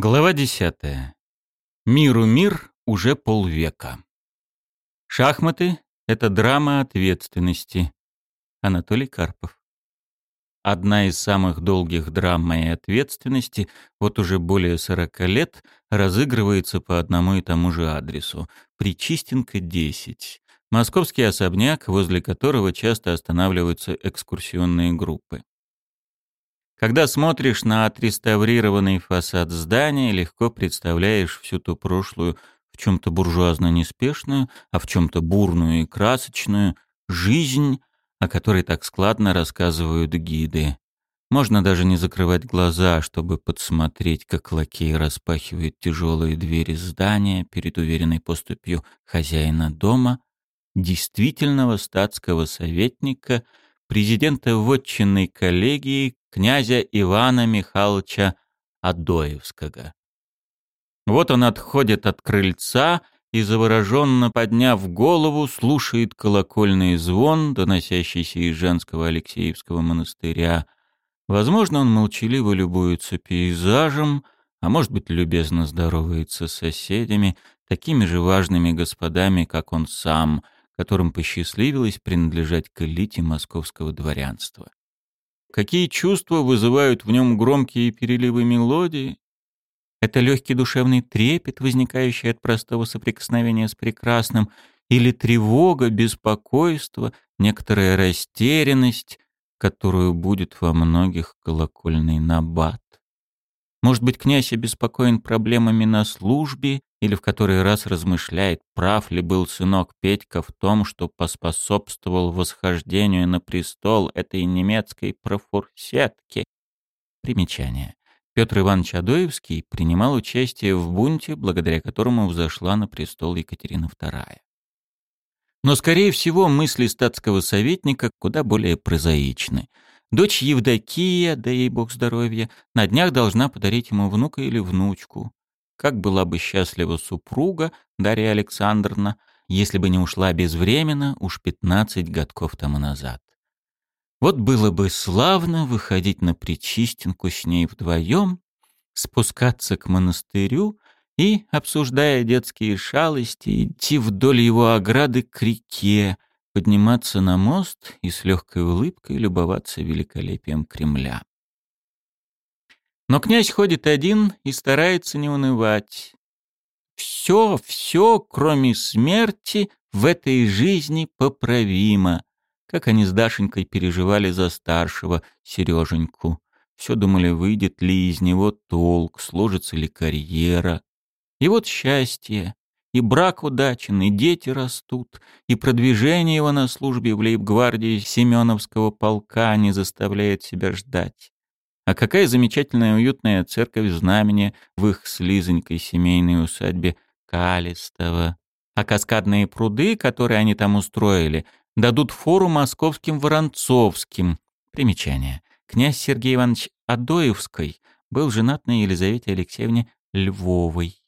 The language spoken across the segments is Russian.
Глава десятая. Миру мир уже полвека. Шахматы — это драма ответственности. Анатолий Карпов. Одна из самых долгих драм моей ответственности, вот уже более сорока лет, разыгрывается по одному и тому же адресу. Причистенко, 10. Московский особняк, возле которого часто останавливаются экскурсионные группы. Когда смотришь на отреставрированный фасад здания, легко представляешь всю ту прошлую, в чем-то буржуазно-неспешную, а в чем-то бурную и красочную, жизнь, о которой так складно рассказывают гиды. Можно даже не закрывать глаза, чтобы подсмотреть, как лакей распахивает тяжелые двери здания перед уверенной поступью хозяина дома, действительного статского советника, президента вотчинной коллегии, князя Ивана Михайловича Адоевского. Вот он отходит от крыльца и, завороженно подняв голову, слушает колокольный звон, доносящийся из женского Алексеевского монастыря. Возможно, он молчаливо любуется пейзажем, а может быть, любезно здоровается с соседями, такими же важными господами, как он сам, которым посчастливилось принадлежать к элите московского дворянства. Какие чувства вызывают в нем громкие переливы мелодии? Это легкий душевный трепет, возникающий от простого соприкосновения с прекрасным, или тревога, беспокойство, некоторая растерянность, которую будет во многих колокольный набат. Может быть, князь обеспокоен проблемами на службе или в который раз размышляет, прав ли был сынок Петька в том, что поспособствовал восхождению на престол этой немецкой профурсетки. Примечание. Петр Иванович Адоевский принимал участие в бунте, благодаря которому взошла на престол Екатерина II. Но, скорее всего, мысли статского советника куда более прозаичны — Дочь Евдокия, да ей бог здоровья, на днях должна подарить ему внука или внучку. Как была бы счастлива супруга Дарья Александровна, если бы не ушла безвременно уж пятнадцать годков тому назад. Вот было бы славно выходить на Причистенку с ней вдвоем, спускаться к монастырю и, обсуждая детские шалости, идти вдоль его ограды к реке, подниматься на мост и с легкой улыбкой любоваться великолепием Кремля. Но князь ходит один и старается не унывать. Все, все, кроме смерти, в этой жизни поправимо. Как они с Дашенькой переживали за старшего, Сереженьку. Все думали, выйдет ли из него толк, сложится ли карьера. И вот счастье. И брак удачен, и дети растут, и продвижение его на службе в лейб-гвардии Семеновского полка не заставляет себя ждать. А какая замечательная уютная церковь знамени в их слизонькой семейной усадьбе Калистова. А каскадные пруды, которые они там устроили, дадут фору московским воронцовским. Примечание. Князь Сергей Иванович Адоевской был женат на Елизавете Алексеевне Львовой.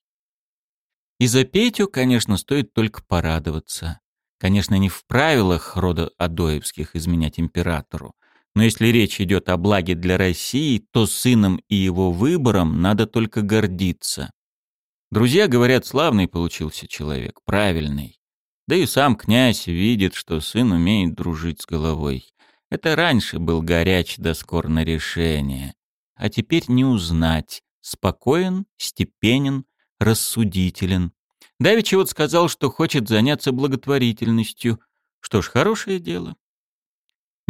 И за Петю, конечно, стоит только порадоваться. Конечно, не в правилах рода Адоевских изменять императору. Но если речь идет о благе для России, то сыном и его выбором надо только гордиться. Друзья говорят, славный получился человек, правильный. Да и сам князь видит, что сын умеет дружить с головой. Это раньше был горяч да скор на решение. А теперь не узнать. Спокоен, степенен, рассудителен. Давичи вот сказал, что хочет заняться благотворительностью. Что ж, хорошее дело.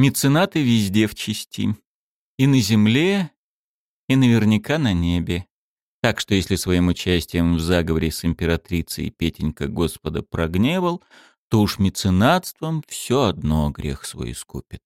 Меценаты везде в чести. И на земле, и наверняка на небе. Так что если своим участием в заговоре с императрицей Петенька Господа прогневал, то уж меценатством все одно грех свой искупит.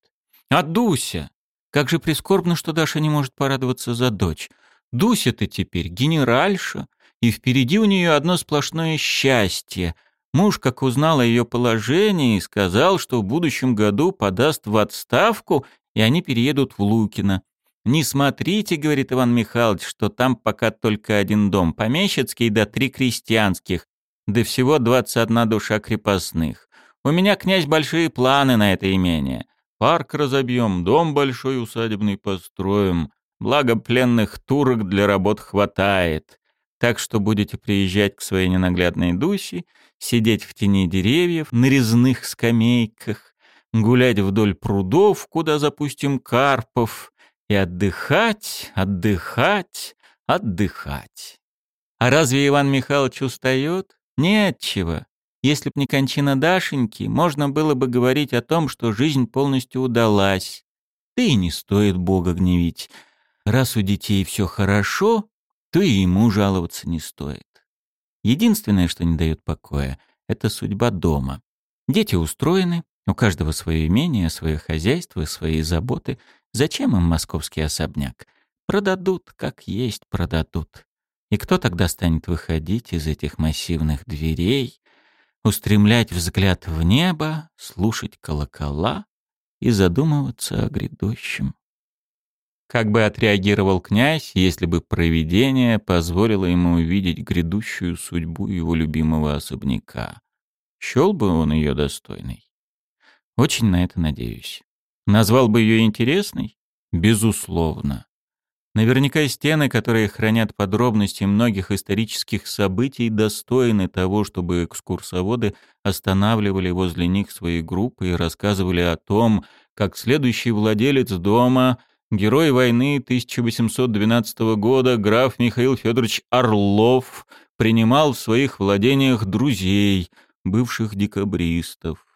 А Дуся! Как же прискорбно, что Даша не может порадоваться за дочь. Дуся-то теперь генеральша, и впереди у нее одно сплошное счастье. Муж, как узнал о ее положении, сказал, что в будущем году подаст в отставку, и они переедут в Лукино. «Не смотрите, — говорит Иван Михайлович, — что там пока только один дом, помещицкий да три крестьянских, да всего двадцать одна душа крепостных. У меня, князь, большие планы на это имение. Парк разобьем, дом большой усадебный построим, благо пленных турок для работ хватает. так что будете приезжать к своей ненаглядной Дусе, сидеть в тени деревьев, на резных скамейках, гулять вдоль прудов, куда запустим карпов, и отдыхать, отдыхать, отдыхать. А разве Иван Михайлович устает? Нет чего. Если б не кончина Дашеньки, можно было бы говорить о том, что жизнь полностью удалась. Да и не стоит Бога гневить. Раз у детей все хорошо, то и ему жаловаться не стоит. Единственное, что не дает покоя, это судьба дома. Дети устроены, у каждого свое имение, свое хозяйство, свои заботы. Зачем им московский особняк? Продадут, как есть продадут. И кто тогда станет выходить из этих массивных дверей, устремлять взгляд в небо, слушать колокола и задумываться о грядущем? Как бы отреагировал князь, если бы провидение позволило ему увидеть грядущую судьбу его любимого особняка? Счел бы он ее достойной? Очень на это надеюсь. Назвал бы ее интересной? Безусловно. Наверняка стены, которые хранят подробности многих исторических событий, достойны того, чтобы экскурсоводы останавливали возле них свои группы и рассказывали о том, как следующий владелец дома, герой войны 1812 года, граф Михаил Федорович Орлов, принимал в своих владениях друзей, бывших декабристов.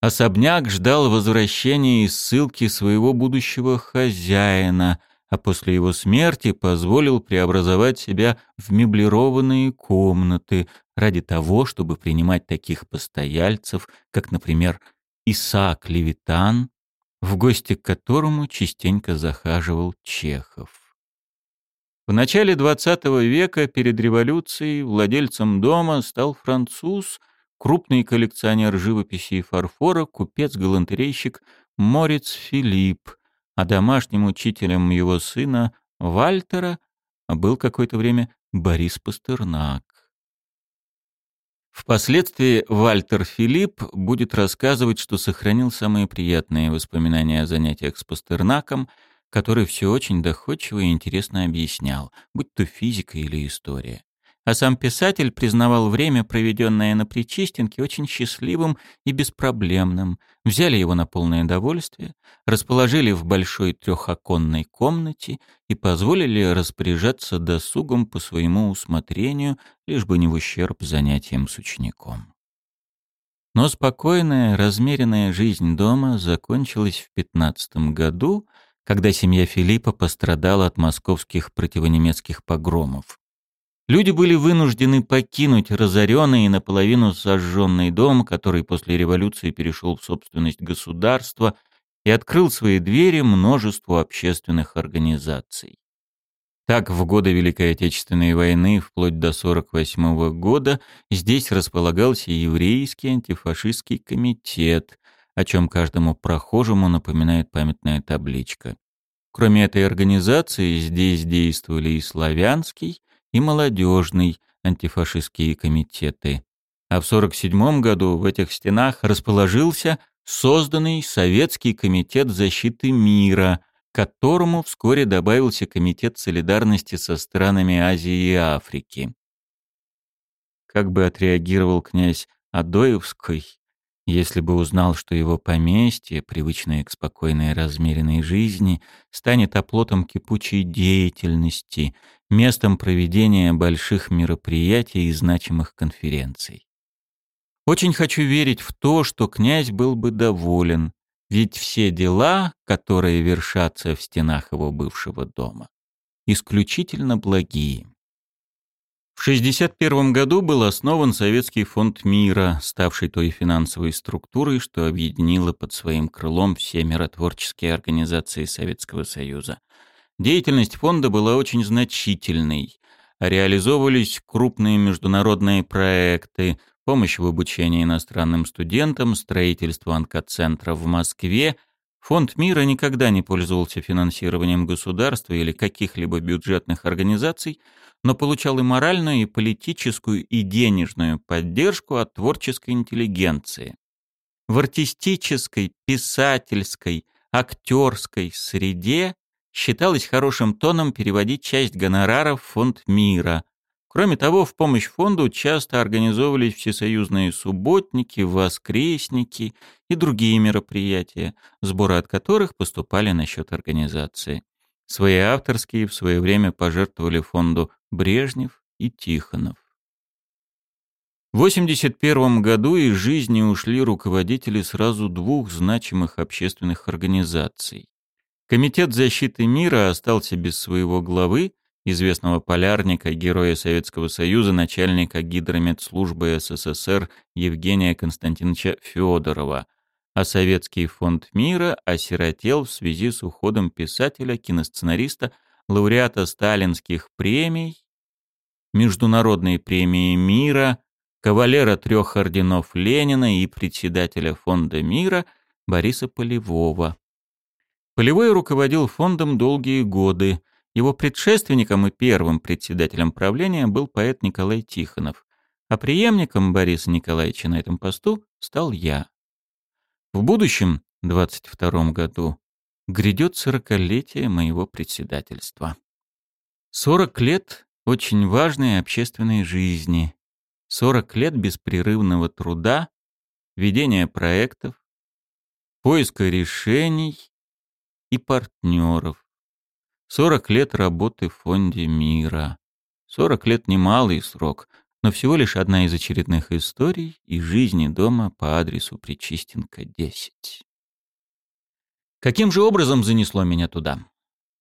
Особняк ждал возвращения из ссылки своего будущего хозяина — а после его смерти позволил преобразовать себя в меблированные комнаты ради того, чтобы принимать таких постояльцев, как, например, Исаак Левитан, в гости к которому частенько захаживал Чехов. В начале XX века перед революцией владельцем дома стал француз, крупный коллекционер живописи и фарфора, купец-галантерейщик Морец Филипп, а домашним учителем его сына Вальтера был какое-то время Борис Пастернак. Впоследствии Вальтер Филипп будет рассказывать, что сохранил самые приятные воспоминания о занятиях с Пастернаком, который все очень доходчиво и интересно объяснял, будь то физика или история. А сам писатель признавал время, проведенное на Причистенке, очень счастливым и беспроблемным. Взяли его на полное довольствие, расположили в большой трехоконной комнате и позволили распоряжаться досугом по своему усмотрению, лишь бы не в ущерб занятиям с учеником. Но спокойная, размеренная жизнь дома закончилась в 15 году, когда семья Филиппа пострадала от московских противонемецких погромов. Люди были вынуждены покинуть разоренный и наполовину сожженный дом, который после революции перешел в собственность государства и открыл свои двери множеству общественных организаций. Так, в годы Великой Отечественной войны, вплоть до 1948 года, здесь располагался еврейский антифашистский комитет, о чем каждому прохожему напоминает памятная табличка. Кроме этой организации, здесь действовали и славянский, и молодежный антифашистские комитеты. А в 1947 году в этих стенах расположился созданный Советский комитет защиты мира, которому вскоре добавился Комитет солидарности со странами Азии и Африки. Как бы отреагировал князь Адоевской, если бы узнал, что его поместье, привычное к спокойной размеренной жизни, станет оплотом кипучей деятельности, местом проведения больших мероприятий и значимых конференций. Очень хочу верить в то, что князь был бы доволен, ведь все дела, которые вершатся в стенах его бывшего дома, исключительно благие. В 1961 году был основан Советский фонд мира, ставший той финансовой структурой, что объединила под своим крылом все миротворческие организации Советского Союза. Деятельность фонда была очень значительной. Реализовывались крупные международные проекты, помощь в обучении иностранным студентам, строительство онкоцентра в Москве. Фонд мира никогда не пользовался финансированием государства или каких-либо бюджетных организаций, но получал и моральную, и политическую, и денежную поддержку от творческой интеллигенции. В артистической, писательской, актерской среде считалось хорошим тоном переводить часть гонораров в фонд мира. Кроме того, в помощь фонду часто организовывались всесоюзные субботники, воскресники и другие мероприятия, сборы от которых поступали на счет организации. Свои авторские в свое время пожертвовали фонду Брежнев и Тихонов. В 1981 году из жизни ушли руководители сразу двух значимых общественных организаций. Комитет защиты мира остался без своего главы, известного полярника, героя Советского Союза, начальника гидрометслужбы СССР Евгения Константиновича Федорова, а Советский фонд мира осиротел в связи с уходом писателя, киносценариста, лауреата сталинских премий, Международной премии мира, кавалера трех орденов Ленина и председателя фонда мира Бориса Полевого. Полевой руководил фондом долгие годы. Его предшественником и первым председателем правления был поэт Николай Тихонов, а преемником Бориса Николаевича на этом посту стал я. В будущем, 22 году, грядет сорокалетие моего председательства. Сорок лет очень важной общественной жизни. Сорок лет беспрерывного труда, ведения проектов, поиска решений и партнеров. Сорок лет работы в Фонде мира. Сорок лет немалый срок, но всего лишь одна из очередных историй из жизни дома по адресу Причистенко, 10. Каким же образом занесло меня туда?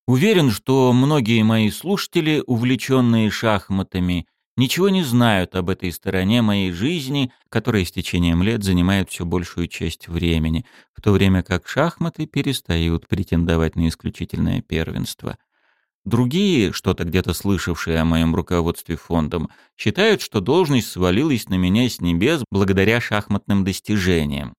Уверен, что многие мои слушатели, увлеченные шахматами, ничего не знают об этой стороне моей жизни, которая с течением лет занимает все большую часть времени, в то время как шахматы перестают претендовать на исключительное первенство. Другие, что-то где-то слышавшие о моем руководстве фондом, считают, что должность свалилась на меня с небес благодаря шахматным достижениям.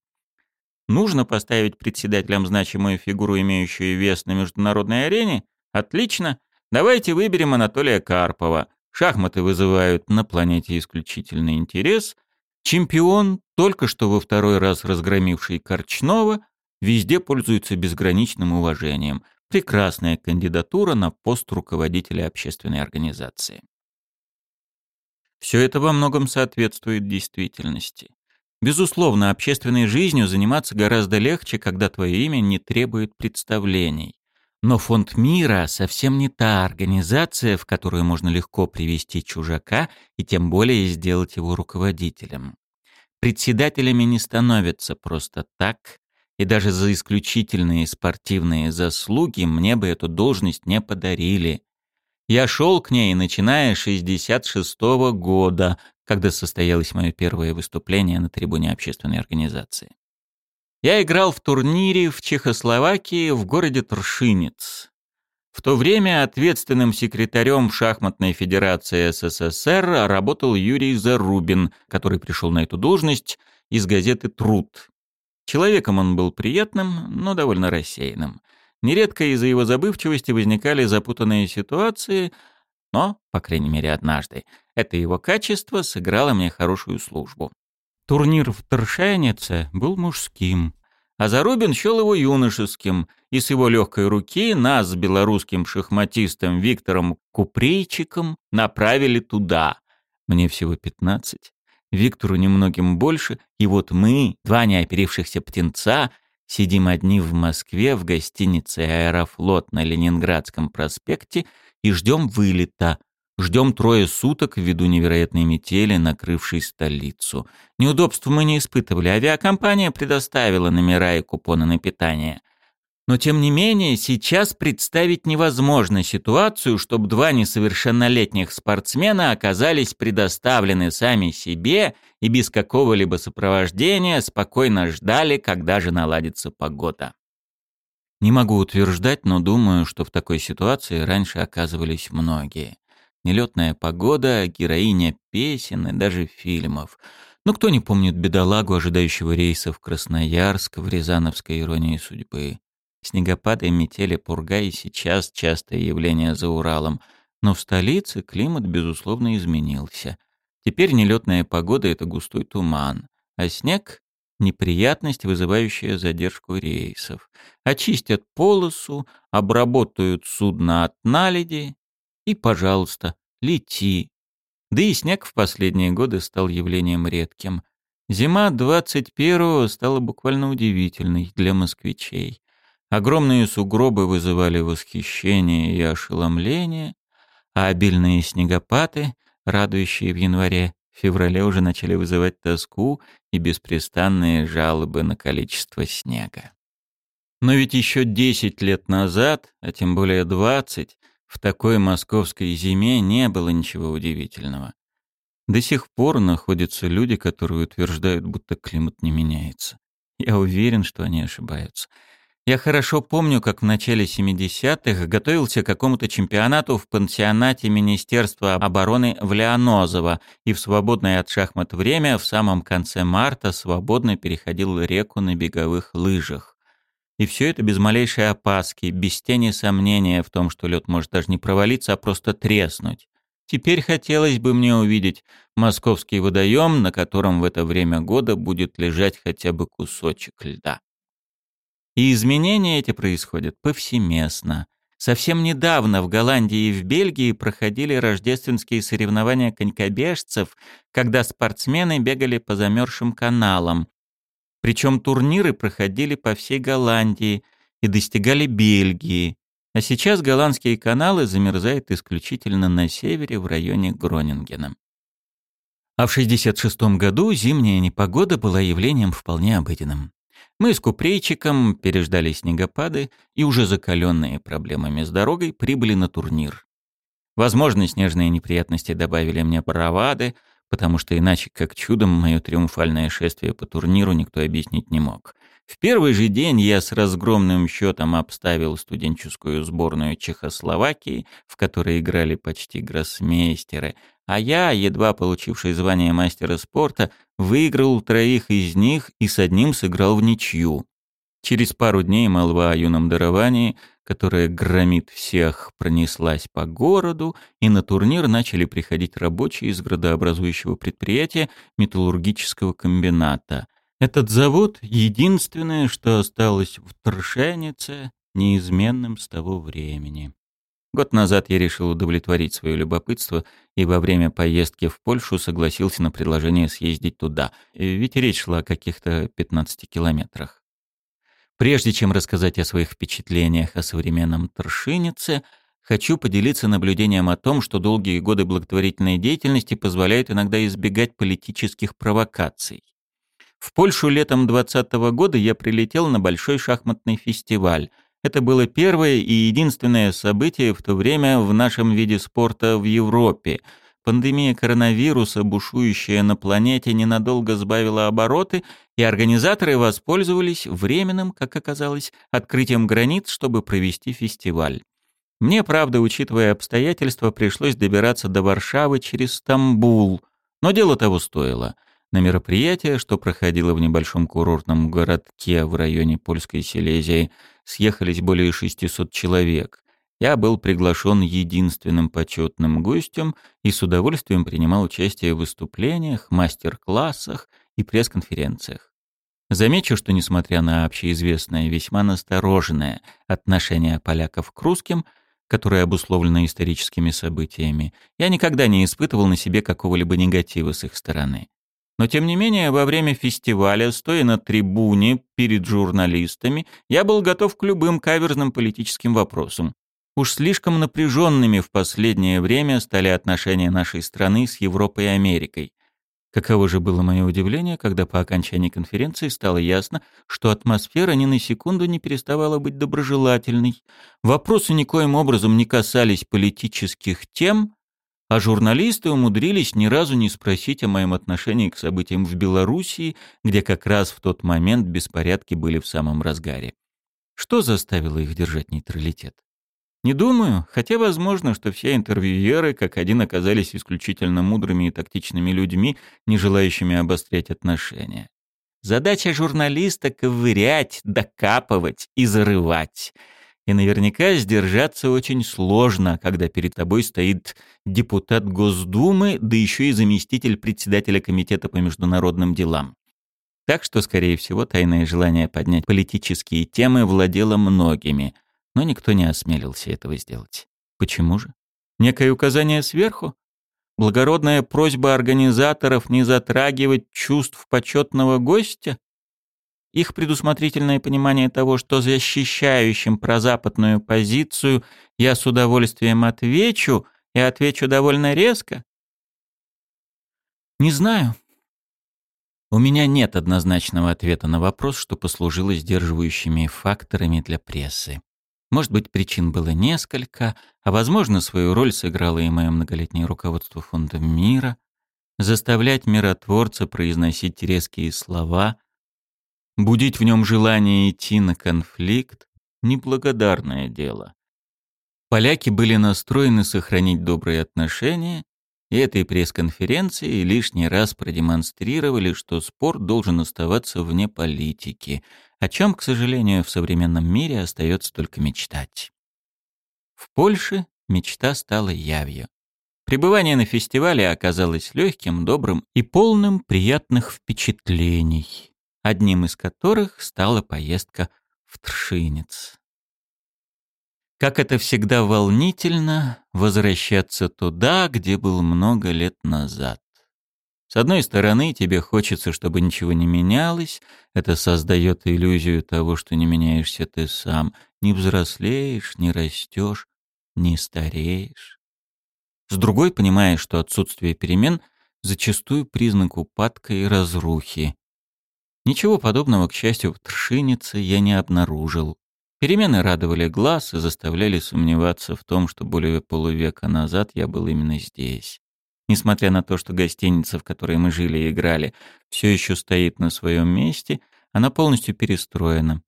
Нужно поставить председателем значимую фигуру, имеющую вес на международной арене? Отлично. Давайте выберем Анатолия Карпова. Шахматы вызывают на планете исключительный интерес. Чемпион, только что во второй раз разгромивший Корчнова, везде пользуется безграничным уважением – прекрасная кандидатура на пост руководителя общественной организации. Все это во многом соответствует действительности. Безусловно, общественной жизнью заниматься гораздо легче, когда твое имя не требует представлений. Но фонд мира совсем не та организация, в которую можно легко привести чужака и тем более сделать его руководителем. Председателями не становятся просто так, и даже за исключительные спортивные заслуги мне бы эту должность не подарили. Я шел к ней, начиная с 66 -го года, когда состоялось мое первое выступление на трибуне общественной организации. Я играл в турнире в Чехословакии в городе Тршинец. В то время ответственным секретарем шахматной федерации СССР работал Юрий Зарубин, который пришел на эту должность из газеты «Труд». Человеком он был приятным, но довольно рассеянным. Нередко из-за его забывчивости возникали запутанные ситуации, но, по крайней мере, однажды, это его качество сыграло мне хорошую службу. Турнир в Торшайнице был мужским, а Зарубин счел его юношеским, и с его легкой руки нас белорусским шахматистом Виктором Купрейчиком направили туда. Мне всего пятнадцать. Виктору немногим больше, и вот мы, два неоперившихся птенца, сидим одни в Москве в гостинице «Аэрофлот» на Ленинградском проспекте и ждем вылета. Ждем трое суток ввиду невероятной метели, накрывшей столицу. Неудобств мы не испытывали. Авиакомпания предоставила номера и купоны на питание. Но тем не менее, сейчас представить невозможно ситуацию, чтобы два несовершеннолетних спортсмена оказались предоставлены сами себе и без какого-либо сопровождения спокойно ждали, когда же наладится погода. Не могу утверждать, но думаю, что в такой ситуации раньше оказывались многие. Нелетная погода, героиня песен и даже фильмов. Но кто не помнит бедолагу, ожидающего рейса в Красноярск в Рязановской иронии судьбы? Снегопады, метели, пурга и сейчас частое явление за Уралом. Но в столице климат, безусловно, изменился. Теперь нелетная погода — это густой туман, а снег неприятность, вызывающая задержку рейсов. Очистят полосу, обработают судно от наледи и, пожалуйста, лети. Да и снег в последние годы стал явлением редким. Зима 21-го стала буквально удивительной для москвичей. Огромные сугробы вызывали восхищение и ошеломление, а обильные снегопады, радующие в январе, в феврале уже начали вызывать тоску и беспрестанные жалобы на количество снега. Но ведь еще 10 лет назад, а тем более 20, в такой московской зиме не было ничего удивительного. До сих пор находятся люди, которые утверждают, будто климат не меняется. Я уверен, что они ошибаются. Я хорошо помню, как в начале 70-х готовился к какому-то чемпионату в пансионате Министерства обороны в Леонозово и в свободное от шахмат время в самом конце марта свободно переходил реку на беговых лыжах. И все это без малейшей опаски, без тени сомнения в том, что лед может даже не провалиться, а просто треснуть. Теперь хотелось бы мне увидеть московский водоем, на котором в это время года будет лежать хотя бы кусочек льда. И изменения эти происходят повсеместно. Совсем недавно в Голландии и в Бельгии проходили рождественские соревнования конькобежцев, когда спортсмены бегали по замерзшим каналам. Причем турниры проходили по всей Голландии и достигали Бельгии. А сейчас голландские каналы замерзают исключительно на севере в районе Гронингена. А в 66 году зимняя непогода была явлением вполне обыденным. Мы с купрейчиком переждали снегопады и уже закаленные проблемами с дорогой прибыли на турнир. Возможно, снежные неприятности добавили мне бравады, потому что иначе как чудом мое триумфальное шествие по турниру никто объяснить не мог. В первый же день я с разгромным счетом обставил студенческую сборную Чехословакии, в которой играли почти гроссмейстеры, а я, едва получивший звание мастера спорта, выиграл троих из них и с одним сыграл в ничью. Через пару дней молва о юном даровании, которое громит всех, пронеслась по городу, и на турнир начали приходить рабочие из градообразующего предприятия металлургического комбината. Этот завод — единственное, что осталось в Тршенице, неизменным с того времени. Год назад я решил удовлетворить свое любопытство и во время поездки в Польшу согласился на предложение съездить туда, ведь речь шла о каких-то 15 километрах. Прежде чем рассказать о своих впечатлениях о современном Тршинице, хочу поделиться наблюдением о том, что долгие годы благотворительной деятельности позволяют иногда избегать политических провокаций. В Польшу летом 2020 года я прилетел на большой шахматный фестиваль – это было первое и единственное событие в то время в нашем виде спорта в Европе. Пандемия коронавируса, бушующая на планете, ненадолго сбавила обороты, и организаторы воспользовались временным, как оказалось, открытием границ, чтобы провести фестиваль. Мне, правда, учитывая обстоятельства, пришлось добираться до Варшавы через Стамбул, но дело того стоило. На мероприятие, что проходило в небольшом курортном городке в районе Польской Силезии, съехались более 600 человек. Я был приглашен единственным почетным гостем и с удовольствием принимал участие в выступлениях, мастер-классах и пресс-конференциях. Замечу, что несмотря на общеизвестное весьма настороженное отношение поляков к русским, которое обусловлено историческими событиями, я никогда не испытывал на себе какого-либо негатива с их стороны. Но тем не менее, во время фестиваля, стоя на трибуне перед журналистами, я был готов к любым каверзным политическим вопросам. Уж слишком напряженными в последнее время стали отношения нашей страны с Европой и Америкой. Каково же было мое удивление, когда по окончании конференции стало ясно, что атмосфера ни на секунду не переставала быть доброжелательной. Вопросы никоим образом не касались политических тем, а журналисты умудрились ни разу не спросить о моем отношении к событиям в Белоруссии, где как раз в тот момент беспорядки были в самом разгаре. Что заставило их держать нейтралитет? Не думаю, хотя возможно, что все интервьюеры как один оказались исключительно мудрыми и тактичными людьми, не желающими обострять отношения. Задача журналиста — ковырять, докапывать и зарывать — и наверняка сдержаться очень сложно, когда перед тобой стоит депутат Госдумы, да еще и заместитель председателя Комитета по международным делам. Так что, скорее всего, тайное желание поднять политические темы владело многими, но никто не осмелился этого сделать. Почему же? Некое указание сверху? Благородная просьба организаторов не затрагивать чувств почетного гостя? Их предусмотрительное понимание того, что защищающим прозападную позицию я с удовольствием отвечу, и отвечу довольно резко? Не знаю. У меня нет однозначного ответа на вопрос, что послужило сдерживающими факторами для прессы. Может быть, причин было несколько, а, возможно, свою роль сыграло и мое многолетнее руководство фондом мира. Заставлять миротворца произносить резкие слова, будить в нем желание идти на конфликт — неблагодарное дело. Поляки были настроены сохранить добрые отношения, и этой пресс-конференции лишний раз продемонстрировали, что спорт должен оставаться вне политики, о чем, к сожалению, в современном мире остается только мечтать. В Польше мечта стала явью. Пребывание на фестивале оказалось легким, добрым и полным приятных впечатлений, одним из которых стала поездка в Тршинец. Как это всегда волнительно возвращаться туда, где был много лет назад. С одной стороны, тебе хочется, чтобы ничего не менялось, это создает иллюзию того, что не меняешься ты сам, не взрослеешь, не растешь, не стареешь. С другой, понимаешь, что отсутствие перемен зачастую признак упадка и разрухи. Ничего подобного, к счастью, в Тршинице я не обнаружил. Перемены радовали глаз и заставляли сомневаться в том, что более полувека назад я был именно здесь. Несмотря на то, что гостиница, в которой мы жили и играли, все еще стоит на своем месте, она полностью перестроена.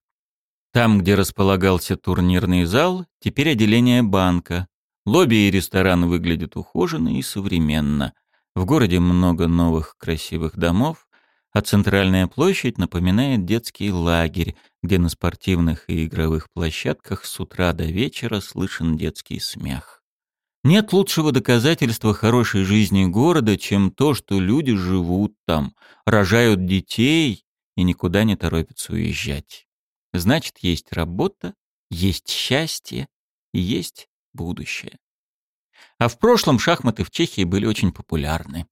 Там, где располагался турнирный зал, теперь отделение банка. Лобби и ресторан выглядят ухоженно и современно. В городе много новых красивых домов, а центральная площадь напоминает детский лагерь, где на спортивных и игровых площадках с утра до вечера слышен детский смех. Нет лучшего доказательства хорошей жизни города, чем то, что люди живут там, рожают детей и никуда не торопятся уезжать. Значит, есть работа, есть счастье и есть будущее. А в прошлом шахматы в Чехии были очень популярны.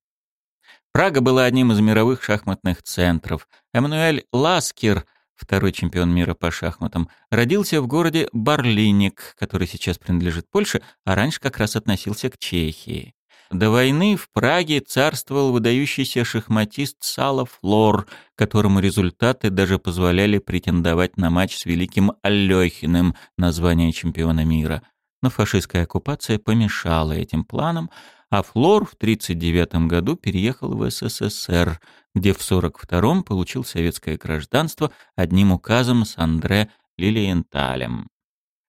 Прага была одним из мировых шахматных центров. Эммануэль Ласкер, второй чемпион мира по шахматам, родился в городе Барлиник, который сейчас принадлежит Польше, а раньше как раз относился к Чехии. До войны в Праге царствовал выдающийся шахматист Сала Флор, которому результаты даже позволяли претендовать на матч с великим Алёхиным на звание чемпиона мира. Но фашистская оккупация помешала этим планам, а Флор в 1939 году переехал в СССР, где в 1942 получил советское гражданство одним указом с Андре Лилиенталем.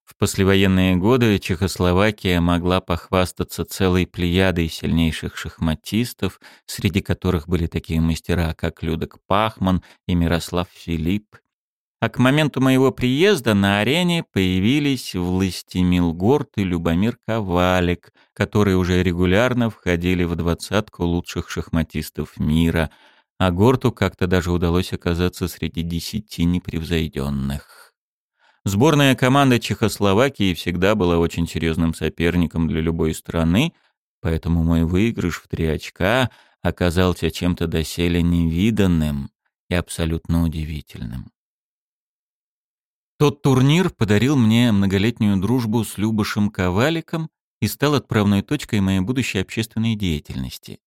В послевоенные годы Чехословакия могла похвастаться целой плеядой сильнейших шахматистов, среди которых были такие мастера, как Людок Пахман и Мирослав Филипп, а к моменту моего приезда на арене появились Властимил Горд и Любомир Ковалик, которые уже регулярно входили в двадцатку лучших шахматистов мира, а Горту как-то даже удалось оказаться среди десяти непревзойденных. Сборная команда Чехословакии всегда была очень серьезным соперником для любой страны, поэтому мой выигрыш в три очка оказался чем-то доселе невиданным и абсолютно удивительным. Тот турнир подарил мне многолетнюю дружбу с Любышем Коваликом и стал отправной точкой моей будущей общественной деятельности.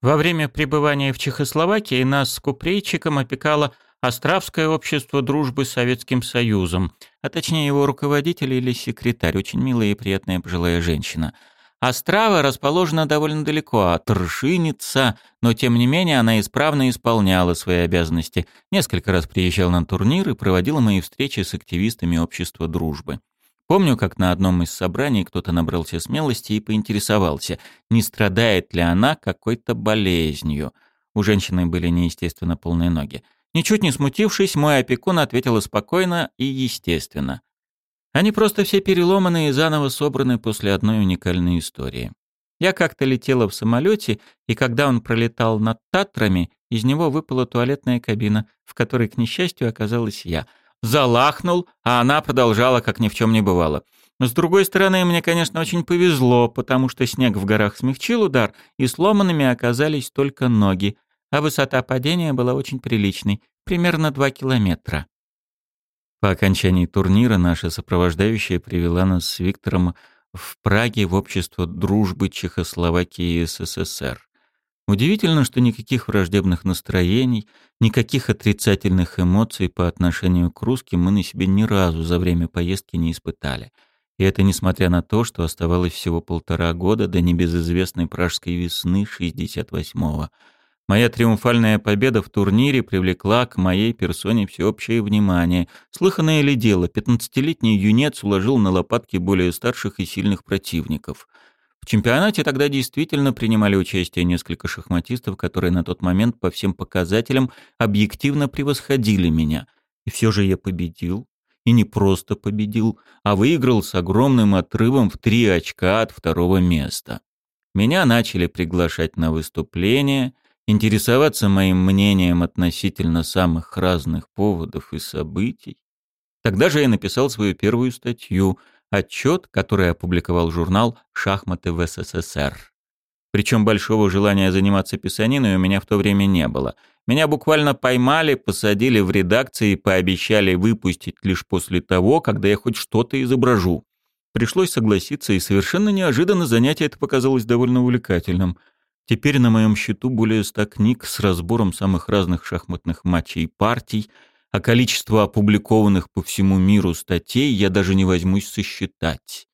Во время пребывания в Чехословакии нас с Купрейчиком опекало Островское общество дружбы с Советским Союзом, а точнее его руководитель или секретарь, очень милая и приятная пожилая женщина – Острава расположена довольно далеко от Ршиница, но тем не менее она исправно исполняла свои обязанности. Несколько раз приезжал на турнир и проводила мои встречи с активистами общества дружбы. Помню, как на одном из собраний кто-то набрался смелости и поинтересовался, не страдает ли она какой-то болезнью. У женщины были неестественно полные ноги. Ничуть не смутившись, мой опекун ответил спокойно и естественно. Они просто все переломаны и заново собраны после одной уникальной истории. Я как-то летела в самолете, и когда он пролетал над Татрами, из него выпала туалетная кабина, в которой, к несчастью, оказалась я. Залахнул, а она продолжала, как ни в чем не бывало. С другой стороны, мне, конечно, очень повезло, потому что снег в горах смягчил удар, и сломанными оказались только ноги, а высота падения была очень приличной, примерно 2 километра. По окончании турнира наша сопровождающая привела нас с Виктором в Праге в общество дружбы Чехословакии и СССР. Удивительно, что никаких враждебных настроений, никаких отрицательных эмоций по отношению к русским мы на себе ни разу за время поездки не испытали. И это несмотря на то, что оставалось всего полтора года до небезызвестной пражской весны 68-го. Моя триумфальная победа в турнире привлекла к моей персоне всеобщее внимание. Слыханное ли дело, пятнадцатилетний юнец уложил на лопатки более старших и сильных противников. В чемпионате тогда действительно принимали участие несколько шахматистов, которые на тот момент по всем показателям объективно превосходили меня. И все же я победил. И не просто победил, а выиграл с огромным отрывом в три очка от второго места. Меня начали приглашать на выступления — интересоваться моим мнением относительно самых разных поводов и событий. Тогда же я написал свою первую статью, отчет, который опубликовал журнал «Шахматы в СССР». Причем большого желания заниматься писаниной у меня в то время не было. Меня буквально поймали, посадили в редакции и пообещали выпустить лишь после того, когда я хоть что-то изображу. Пришлось согласиться, и совершенно неожиданно занятие это показалось довольно увлекательным – Теперь на моем счету более ста книг с разбором самых разных шахматных матчей и партий, а количество опубликованных по всему миру статей я даже не возьмусь сосчитать.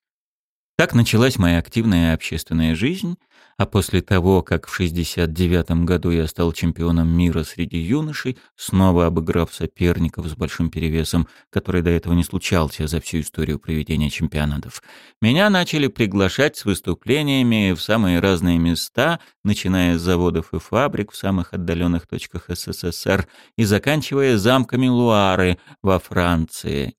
Так началась моя активная общественная жизнь, а после того, как в 69 году я стал чемпионом мира среди юношей, снова обыграв соперников с большим перевесом, который до этого не случался за всю историю проведения чемпионатов, меня начали приглашать с выступлениями в самые разные места, начиная с заводов и фабрик в самых отдаленных точках СССР и заканчивая замками Луары во Франции.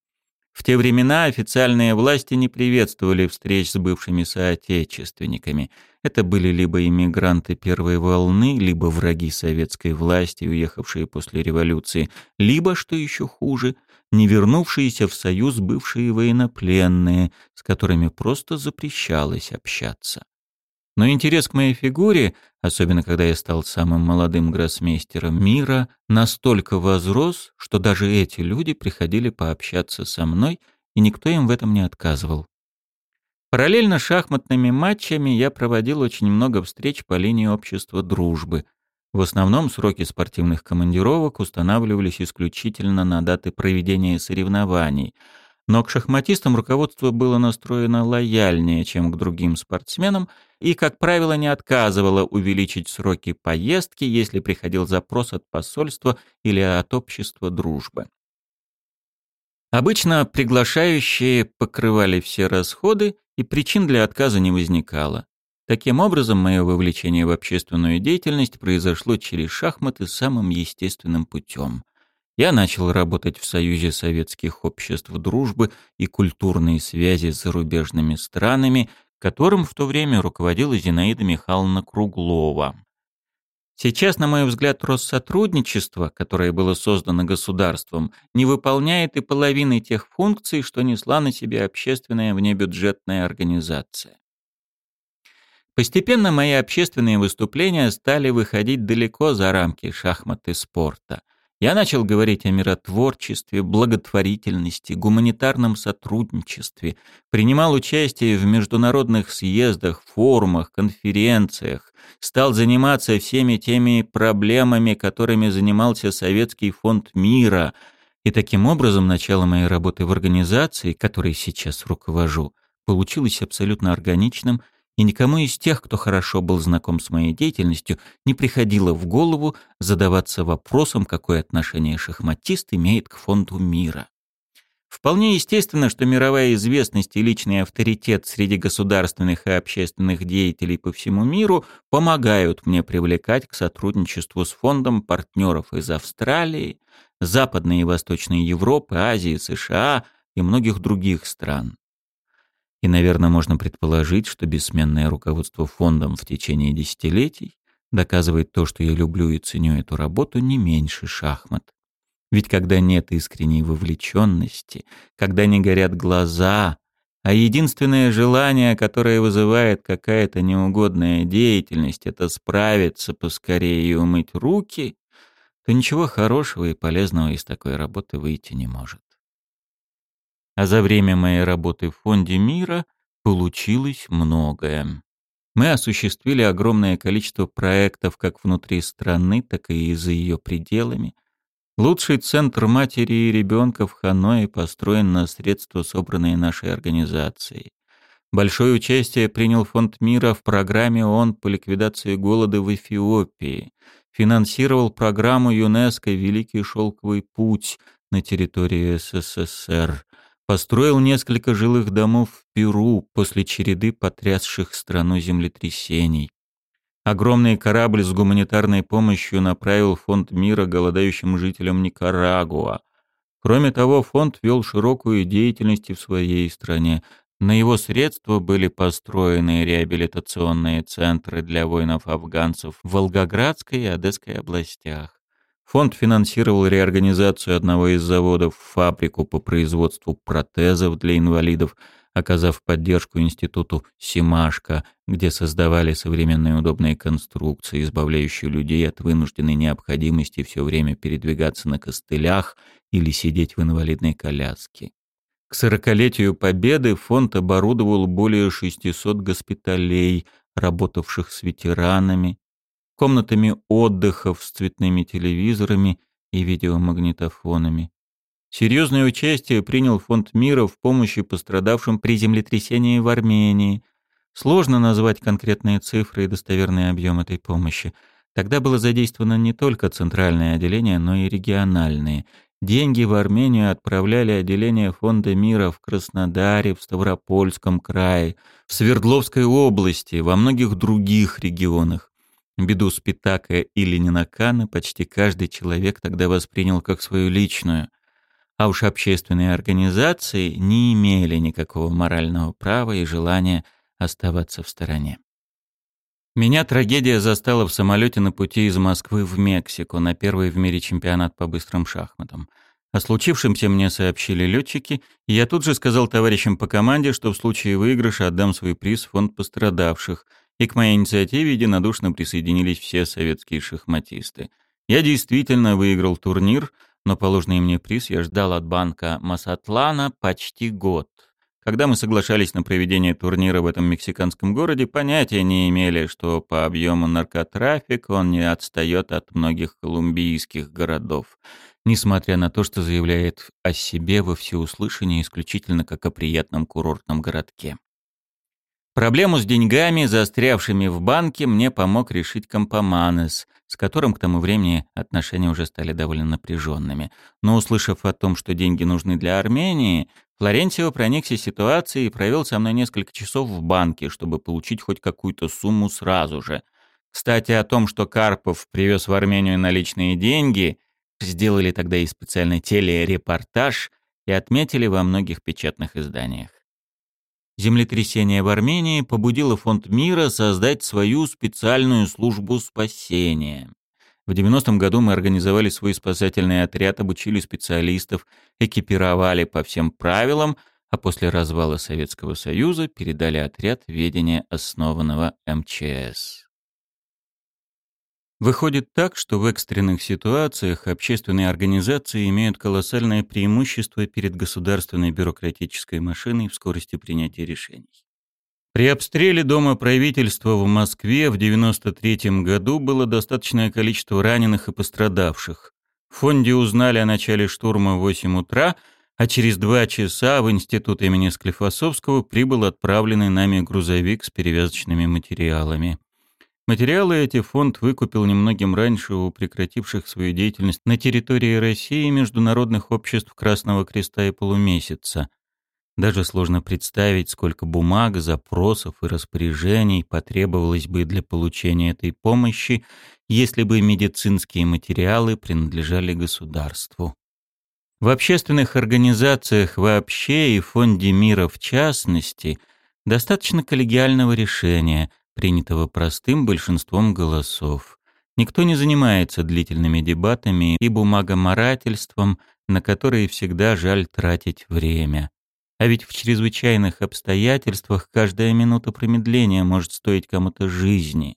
В те времена официальные власти не приветствовали встреч с бывшими соотечественниками. Это были либо иммигранты первой волны, либо враги советской власти, уехавшие после революции, либо, что еще хуже, не вернувшиеся в Союз бывшие военнопленные, с которыми просто запрещалось общаться. Но интерес к моей фигуре, особенно когда я стал самым молодым гроссмейстером мира, настолько возрос, что даже эти люди приходили пообщаться со мной, и никто им в этом не отказывал. Параллельно шахматными матчами я проводил очень много встреч по линии общества дружбы. В основном сроки спортивных командировок устанавливались исключительно на даты проведения соревнований — но к шахматистам руководство было настроено лояльнее, чем к другим спортсменам, и, как правило, не отказывало увеличить сроки поездки, если приходил запрос от посольства или от общества дружбы. Обычно приглашающие покрывали все расходы, и причин для отказа не возникало. Таким образом, мое вовлечение в общественную деятельность произошло через шахматы самым естественным путем – я начал работать в Союзе Советских Обществ Дружбы и культурной связи с зарубежными странами, которым в то время руководила Зинаида Михайловна Круглова. Сейчас, на мой взгляд, Россотрудничество, которое было создано государством, не выполняет и половины тех функций, что несла на себе общественная внебюджетная организация. Постепенно мои общественные выступления стали выходить далеко за рамки шахматы спорта – я начал говорить о миротворчестве, благотворительности, гуманитарном сотрудничестве, принимал участие в международных съездах, форумах, конференциях, стал заниматься всеми теми проблемами, которыми занимался Советский фонд мира. И таким образом начало моей работы в организации, которой сейчас руковожу, получилось абсолютно органичным – и никому из тех, кто хорошо был знаком с моей деятельностью, не приходило в голову задаваться вопросом, какое отношение шахматист имеет к фонду мира. Вполне естественно, что мировая известность и личный авторитет среди государственных и общественных деятелей по всему миру помогают мне привлекать к сотрудничеству с фондом партнеров из Австралии, Западной и Восточной Европы, Азии, США и многих других стран. И, наверное, можно предположить, что бессменное руководство фондом в течение десятилетий доказывает то, что я люблю и ценю эту работу не меньше шахмат. Ведь когда нет искренней вовлеченности, когда не горят глаза, а единственное желание, которое вызывает какая-то неугодная деятельность, это справиться поскорее и умыть руки, то ничего хорошего и полезного из такой работы выйти не может. А за время моей работы в Фонде мира получилось многое. Мы осуществили огромное количество проектов как внутри страны, так и за ее пределами. Лучший центр матери и ребенка в Ханое построен на средства, собранные нашей организацией. Большое участие принял Фонд мира в программе ООН по ликвидации голода в Эфиопии. Финансировал программу ЮНЕСКО «Великий шелковый путь» на территории СССР построил несколько жилых домов в Перу после череды потрясших страну землетрясений. Огромный корабль с гуманитарной помощью направил фонд мира голодающим жителям Никарагуа. Кроме того, фонд вел широкую деятельность в своей стране. На его средства были построены реабилитационные центры для воинов-афганцев в Волгоградской и Одесской областях. Фонд финансировал реорганизацию одного из заводов в фабрику по производству протезов для инвалидов, оказав поддержку институту «Симашка», где создавали современные удобные конструкции, избавляющие людей от вынужденной необходимости все время передвигаться на костылях или сидеть в инвалидной коляске. К сорокалетию Победы фонд оборудовал более 600 госпиталей, работавших с ветеранами, комнатами отдыхов с цветными телевизорами и видеомагнитофонами. Серьезное участие принял Фонд мира в помощи пострадавшим при землетрясении в Армении. Сложно назвать конкретные цифры и достоверный объем этой помощи. Тогда было задействовано не только центральное отделение, но и региональные. Деньги в Армению отправляли отделения Фонда мира в Краснодаре, в Ставропольском крае, в Свердловской области, во многих других регионах. Беду Спитака или Нинакана почти каждый человек тогда воспринял как свою личную, а уж общественные организации не имели никакого морального права и желания оставаться в стороне. Меня трагедия застала в самолете на пути из Москвы в Мексику на первый в мире чемпионат по быстрым шахматам. О случившемся мне сообщили летчики, и я тут же сказал товарищам по команде, что в случае выигрыша отдам свой приз в фонд пострадавших – и к моей инициативе единодушно присоединились все советские шахматисты. Я действительно выиграл турнир, но положенный мне приз я ждал от банка Масатлана почти год. Когда мы соглашались на проведение турнира в этом мексиканском городе, понятия не имели, что по объему наркотрафика он не отстает от многих колумбийских городов, несмотря на то, что заявляет о себе во всеуслышание исключительно как о приятном курортном городке. Проблему с деньгами, застрявшими в банке, мне помог решить Компоманес, с которым к тому времени отношения уже стали довольно напряженными. Но услышав о том, что деньги нужны для Армении, Флоренцио проникся ситуацией и провел со мной несколько часов в банке, чтобы получить хоть какую-то сумму сразу же. Кстати, о том, что Карпов привез в Армению наличные деньги, сделали тогда и специальный телерепортаж и отметили во многих печатных изданиях. Землетрясение в Армении побудило Фонд мира создать свою специальную службу спасения. В 90-м году мы организовали свой спасательный отряд, обучили специалистов, экипировали по всем правилам, а после развала Советского Союза передали отряд ведения основанного МЧС. Выходит так, что в экстренных ситуациях общественные организации имеют колоссальное преимущество перед государственной бюрократической машиной в скорости принятия решений. При обстреле Дома правительства в Москве в 1993 году было достаточное количество раненых и пострадавших. В фонде узнали о начале штурма в 8 утра, а через два часа в институт имени Склифосовского прибыл отправленный нами грузовик с перевязочными материалами. Материалы эти фонд выкупил немногим раньше у прекративших свою деятельность на территории России международных обществ Красного Креста и Полумесяца. Даже сложно представить, сколько бумаг, запросов и распоряжений потребовалось бы для получения этой помощи, если бы медицинские материалы принадлежали государству. В общественных организациях вообще и Фонде мира в частности достаточно коллегиального решения – принятого простым большинством голосов. Никто не занимается длительными дебатами и бумагоморательством, на которые всегда жаль тратить время. А ведь в чрезвычайных обстоятельствах каждая минута промедления может стоить кому-то жизни.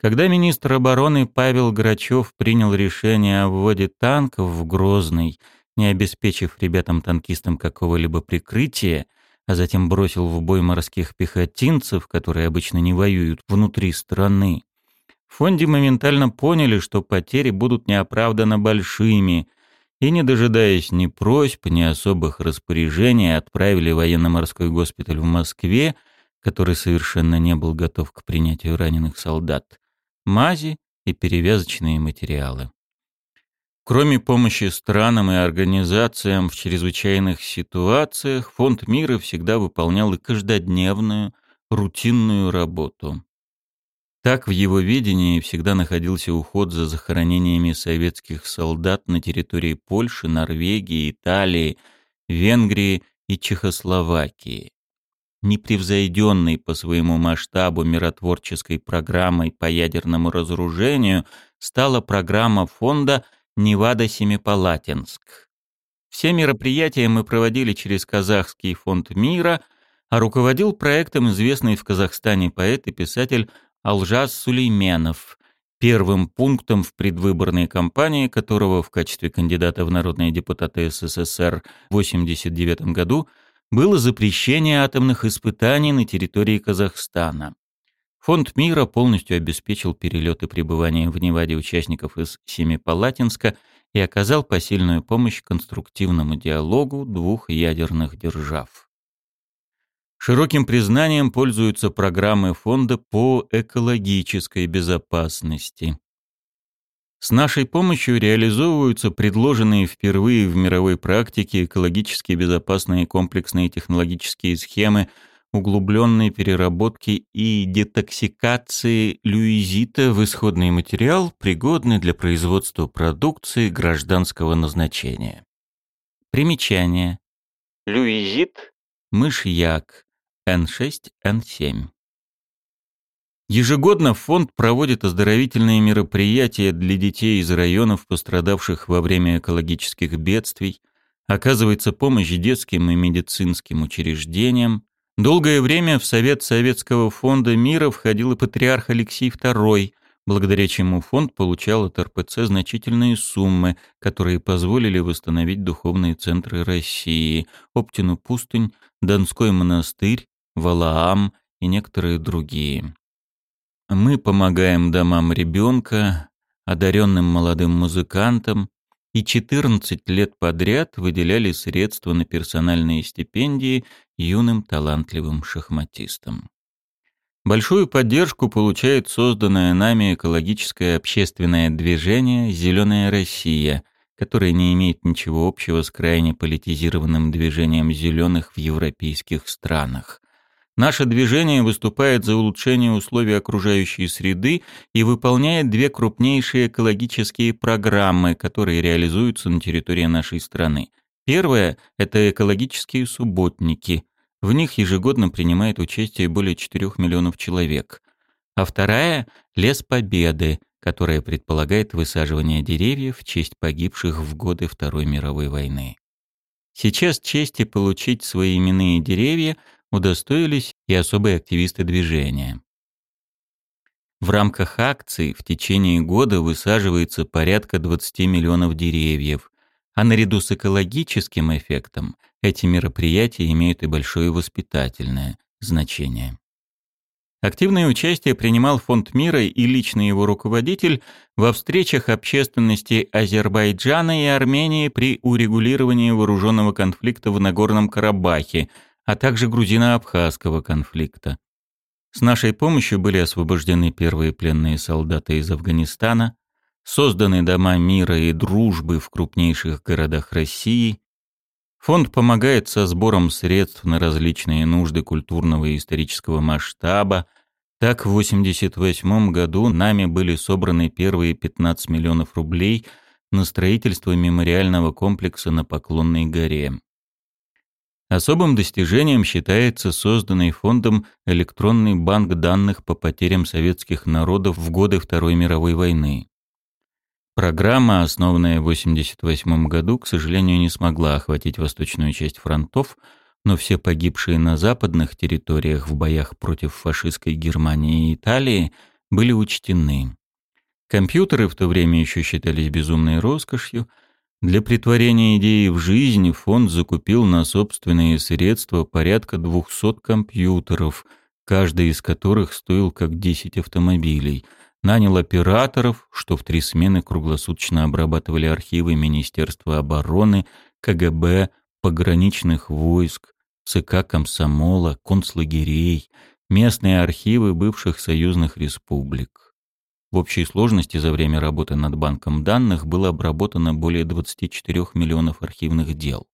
Когда министр обороны Павел Грачев принял решение о вводе танков в Грозный, не обеспечив ребятам-танкистам какого-либо прикрытия, а затем бросил в бой морских пехотинцев, которые обычно не воюют внутри страны, в фонде моментально поняли, что потери будут неоправданно большими, и, не дожидаясь ни просьб, ни особых распоряжений, отправили военно-морской госпиталь в Москве, который совершенно не был готов к принятию раненых солдат, мази и перевязочные материалы. Кроме помощи странам и организациям в чрезвычайных ситуациях, Фонд мира всегда выполнял и каждодневную, рутинную работу. Так в его видении всегда находился уход за захоронениями советских солдат на территории Польши, Норвегии, Италии, Венгрии и Чехословакии. Непревзойденной по своему масштабу миротворческой программой по ядерному разоружению стала программа фонда «Невада-Семипалатинск». Все мероприятия мы проводили через Казахский фонд мира, а руководил проектом известный в Казахстане поэт и писатель Алжас Сулейменов, первым пунктом в предвыборной кампании которого в качестве кандидата в народные депутаты СССР в 1989 году было запрещение атомных испытаний на территории Казахстана. Фонд мира полностью обеспечил перелет и пребывание в Неваде участников из Семипалатинска и оказал посильную помощь конструктивному диалогу двух ядерных держав. Широким признанием пользуются программы фонда по экологической безопасности. С нашей помощью реализовываются предложенные впервые в мировой практике экологически безопасные комплексные технологические схемы углубленной переработки и детоксикации люизита в исходный материал, пригодный для производства продукции гражданского назначения. Примечание. Люизит – мышьяк, Н6, Н7. Ежегодно фонд проводит оздоровительные мероприятия для детей из районов, пострадавших во время экологических бедствий, оказывается помощь детским и медицинским учреждениям. Долгое время в Совет Советского фонда мира входил и патриарх Алексей II, благодаря чему фонд получал от РПЦ значительные суммы, которые позволили восстановить духовные центры России – Оптину пустынь, Донской монастырь, Валаам и некоторые другие. Мы помогаем домам ребенка, одаренным молодым музыкантам, и 14 лет подряд выделяли средства на персональные стипендии юным талантливым шахматистам. Большую поддержку получает созданное нами экологическое общественное движение «Зеленая Россия», которое не имеет ничего общего с крайне политизированным движением зеленых в европейских странах. Наше движение выступает за улучшение условий окружающей среды и выполняет две крупнейшие экологические программы, которые реализуются на территории нашей страны. Первая – это экологические субботники. В них ежегодно принимает участие более 4 миллионов человек. А вторая – Лес Победы, которая предполагает высаживание деревьев в честь погибших в годы Второй мировой войны. Сейчас чести получить свои именные деревья удостоились и особые активисты движения. В рамках акций в течение года высаживается порядка 20 миллионов деревьев, а наряду с экологическим эффектом эти мероприятия имеют и большое воспитательное значение. Активное участие принимал Фонд мира и лично его руководитель во встречах общественности Азербайджана и Армении при урегулировании вооруженного конфликта в Нагорном Карабахе – а также грузино-абхазского конфликта. С нашей помощью были освобождены первые пленные солдаты из Афганистана, созданы дома мира и дружбы в крупнейших городах России. Фонд помогает со сбором средств на различные нужды культурного и исторического масштаба. Так, в 1988 году нами были собраны первые 15 миллионов рублей на строительство мемориального комплекса на Поклонной горе. Особым достижением считается созданный фондом электронный банк данных по потерям советских народов в годы Второй мировой войны. Программа, основанная в 1988 году, к сожалению, не смогла охватить восточную часть фронтов, но все погибшие на западных территориях в боях против фашистской Германии и Италии были учтены. Компьютеры в то время еще считались безумной роскошью. Для притворения идеи в жизнь фонд закупил на собственные средства порядка 200 компьютеров, каждый из которых стоил как 10 автомобилей – нанял операторов, что в три смены круглосуточно обрабатывали архивы Министерства обороны, КГБ, пограничных войск, ЦК комсомола, концлагерей, местные архивы бывших союзных республик. В общей сложности за время работы над банком данных было обработано более 24 миллионов архивных дел.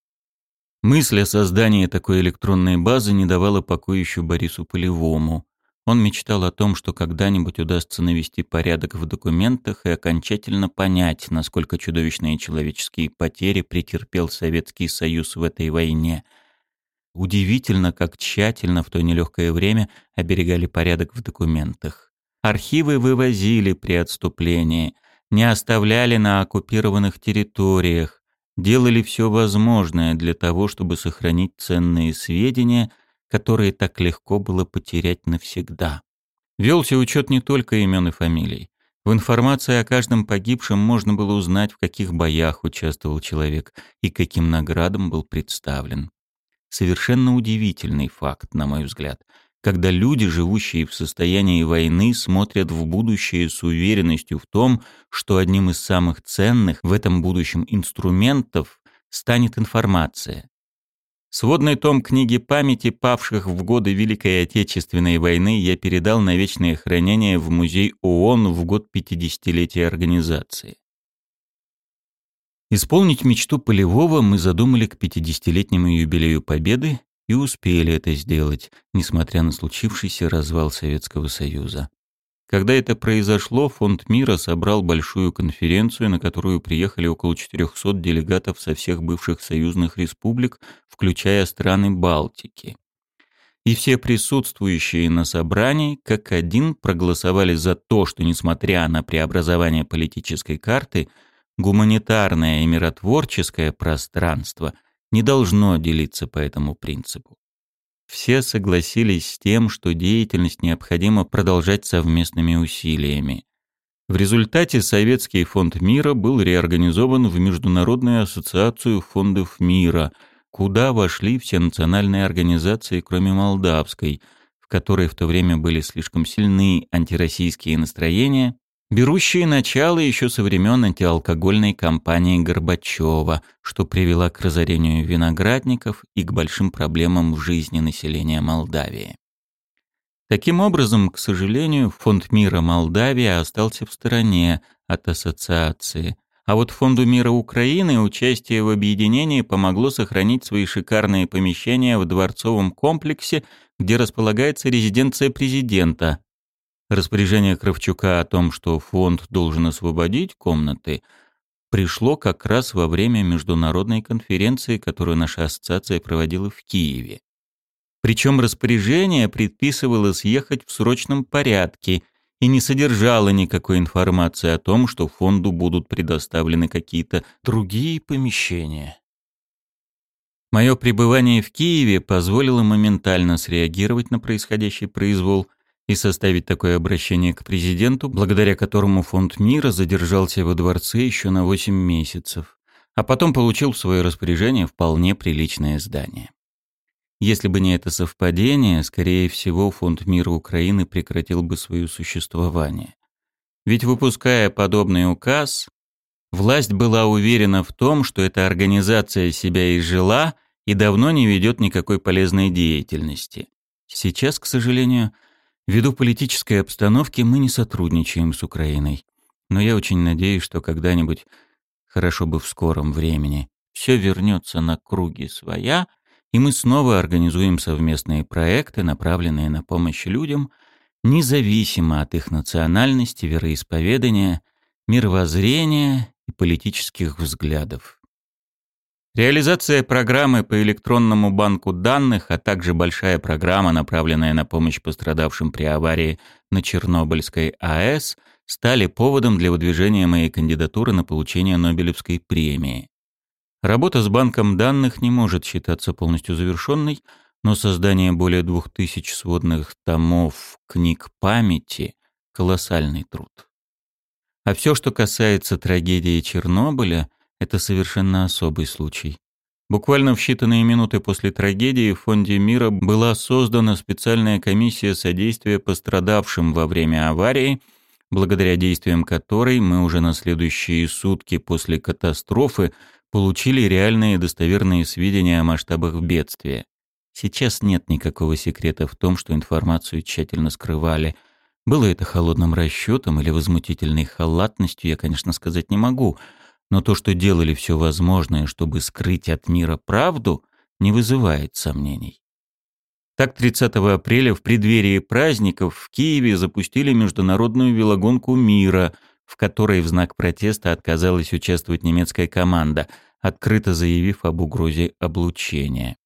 Мысль о создании такой электронной базы не давала покоя еще Борису Полевому. Он мечтал о том, что когда-нибудь удастся навести порядок в документах и окончательно понять, насколько чудовищные человеческие потери претерпел Советский Союз в этой войне. Удивительно, как тщательно в то нелегкое время оберегали порядок в документах. Архивы вывозили при отступлении, не оставляли на оккупированных территориях, делали все возможное для того, чтобы сохранить ценные сведения – которые так легко было потерять навсегда. Велся учет не только имен и фамилий. В информации о каждом погибшем можно было узнать, в каких боях участвовал человек и каким наградам был представлен. Совершенно удивительный факт, на мой взгляд, когда люди, живущие в состоянии войны, смотрят в будущее с уверенностью в том, что одним из самых ценных в этом будущем инструментов станет информация. Сводный том книги памяти павших в годы Великой Отечественной войны я передал на вечное хранение в Музей ООН в год 50-летия организации. Исполнить мечту Полевого мы задумали к 50-летнему юбилею Победы и успели это сделать, несмотря на случившийся развал Советского Союза. Когда это произошло, Фонд мира собрал большую конференцию, на которую приехали около 400 делегатов со всех бывших союзных республик, включая страны Балтики. И все присутствующие на собрании, как один, проголосовали за то, что, несмотря на преобразование политической карты, гуманитарное и миротворческое пространство не должно делиться по этому принципу. Все согласились с тем, что деятельность необходимо продолжать совместными усилиями. В результате Советский фонд мира был реорганизован в Международную ассоциацию фондов мира, куда вошли все национальные организации, кроме молдавской, в которой в то время были слишком сильны антироссийские настроения берущие начало еще со времен антиалкогольной кампании Горбачева, что привело к разорению виноградников и к большим проблемам в жизни населения Молдавии. Таким образом, к сожалению, Фонд мира Молдавии остался в стороне от ассоциации, а вот Фонду мира Украины участие в объединении помогло сохранить свои шикарные помещения в дворцовом комплексе, где располагается резиденция президента, Распоряжение Кравчука о том, что фонд должен освободить комнаты, пришло как раз во время международной конференции, которую наша ассоциация проводила в Киеве. Причем распоряжение предписывало съехать в срочном порядке и не содержало никакой информации о том, что фонду будут предоставлены какие-то другие помещения. Мое пребывание в Киеве позволило моментально среагировать на происходящий произвол и составить такое обращение к президенту, благодаря которому Фонд мира задержался во дворце еще на 8 месяцев, а потом получил в свое распоряжение вполне приличное здание. Если бы не это совпадение, скорее всего, Фонд мира Украины прекратил бы свое существование. Ведь выпуская подобный указ, власть была уверена в том, что эта организация себя изжила и давно не ведет никакой полезной деятельности. Сейчас, к сожалению, Ввиду политической обстановки мы не сотрудничаем с Украиной. Но я очень надеюсь, что когда-нибудь, хорошо бы в скором времени, все вернется на круги своя, и мы снова организуем совместные проекты, направленные на помощь людям, независимо от их национальности, вероисповедания, мировоззрения и политических взглядов. Реализация программы по электронному банку данных, а также большая программа, направленная на помощь пострадавшим при аварии на Чернобыльской АЭС, стали поводом для выдвижения моей кандидатуры на получение Нобелевской премии. Работа с банком данных не может считаться полностью завершенной, но создание более двух тысяч сводных томов книг памяти – колоссальный труд. А все, что касается трагедии Чернобыля, это совершенно особый случай. Буквально в считанные минуты после трагедии в Фонде мира была создана специальная комиссия содействия пострадавшим во время аварии, благодаря действиям которой мы уже на следующие сутки после катастрофы получили реальные достоверные сведения о масштабах бедствия. Сейчас нет никакого секрета в том, что информацию тщательно скрывали. Было это холодным расчетом или возмутительной халатностью, я, конечно, сказать не могу, но то, что делали все возможное, чтобы скрыть от мира правду, не вызывает сомнений. Так 30 апреля в преддверии праздников в Киеве запустили международную велогонку мира, в которой в знак протеста отказалась участвовать немецкая команда, открыто заявив об угрозе облучения.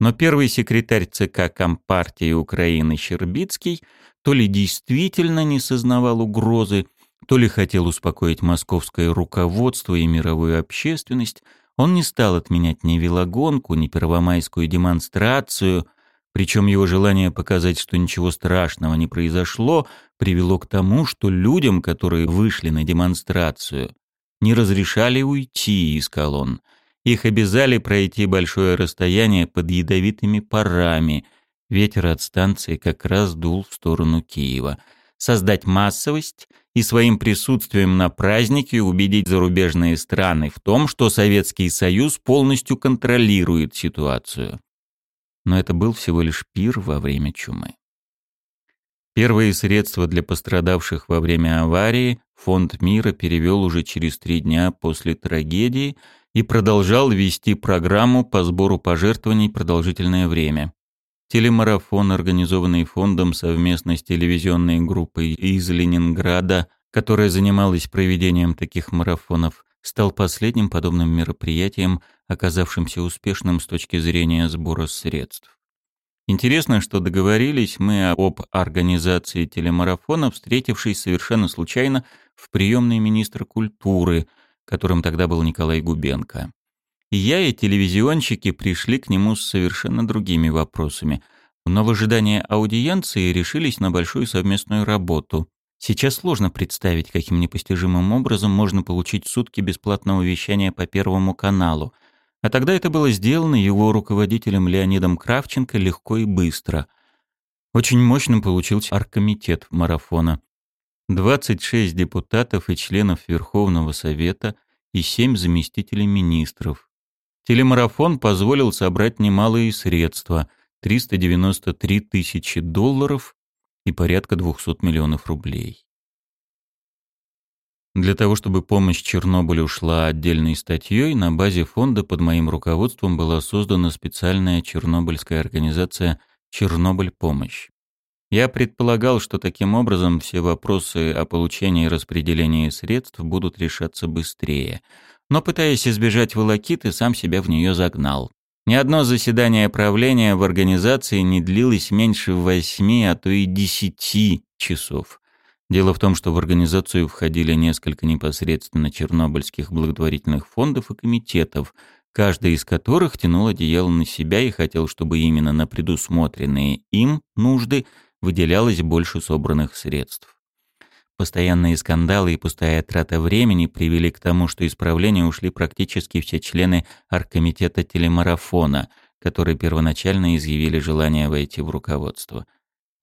Но первый секретарь ЦК Компартии Украины Щербицкий то ли действительно не сознавал угрозы, то ли хотел успокоить московское руководство и мировую общественность, он не стал отменять ни велогонку, ни первомайскую демонстрацию, причем его желание показать, что ничего страшного не произошло, привело к тому, что людям, которые вышли на демонстрацию, не разрешали уйти из колонн. Их обязали пройти большое расстояние под ядовитыми парами. Ветер от станции как раз дул в сторону Киева. Создать массовость и своим присутствием на празднике убедить зарубежные страны в том, что Советский Союз полностью контролирует ситуацию. Но это был всего лишь пир во время чумы. Первые средства для пострадавших во время аварии Фонд мира перевел уже через три дня после трагедии и продолжал вести программу по сбору пожертвований продолжительное время. Телемарафон, организованный фондом совместно с телевизионной группой из Ленинграда, которая занималась проведением таких марафонов, стал последним подобным мероприятием, оказавшимся успешным с точки зрения сбора средств. Интересно, что договорились мы об организации телемарафона, встретившись совершенно случайно в приемной министра культуры, которым тогда был Николай Губенко. И я, и телевизионщики пришли к нему с совершенно другими вопросами, но в ожидании аудиенции решились на большую совместную работу. Сейчас сложно представить, каким непостижимым образом можно получить сутки бесплатного вещания по Первому каналу – а тогда это было сделано его руководителем Леонидом Кравченко легко и быстро. Очень мощным получился аркомитет марафона. 26 депутатов и членов Верховного Совета и 7 заместителей министров. Телемарафон позволил собрать немалые средства – 393 тысячи долларов и порядка 200 миллионов рублей. Для того, чтобы помощь Чернобылю шла отдельной статьей, на базе фонда под моим руководством была создана специальная чернобыльская организация «Чернобыль-помощь». Я предполагал, что таким образом все вопросы о получении и распределении средств будут решаться быстрее. Но, пытаясь избежать волокиты, сам себя в нее загнал. Ни одно заседание правления в организации не длилось меньше восьми, а то и десяти часов. Дело в том, что в организацию входили несколько непосредственно чернобыльских благотворительных фондов и комитетов, каждый из которых тянул одеяло на себя и хотел, чтобы именно на предусмотренные им нужды выделялось больше собранных средств. Постоянные скандалы и пустая трата времени привели к тому, что из правления ушли практически все члены оргкомитета телемарафона, которые первоначально изъявили желание войти в руководство –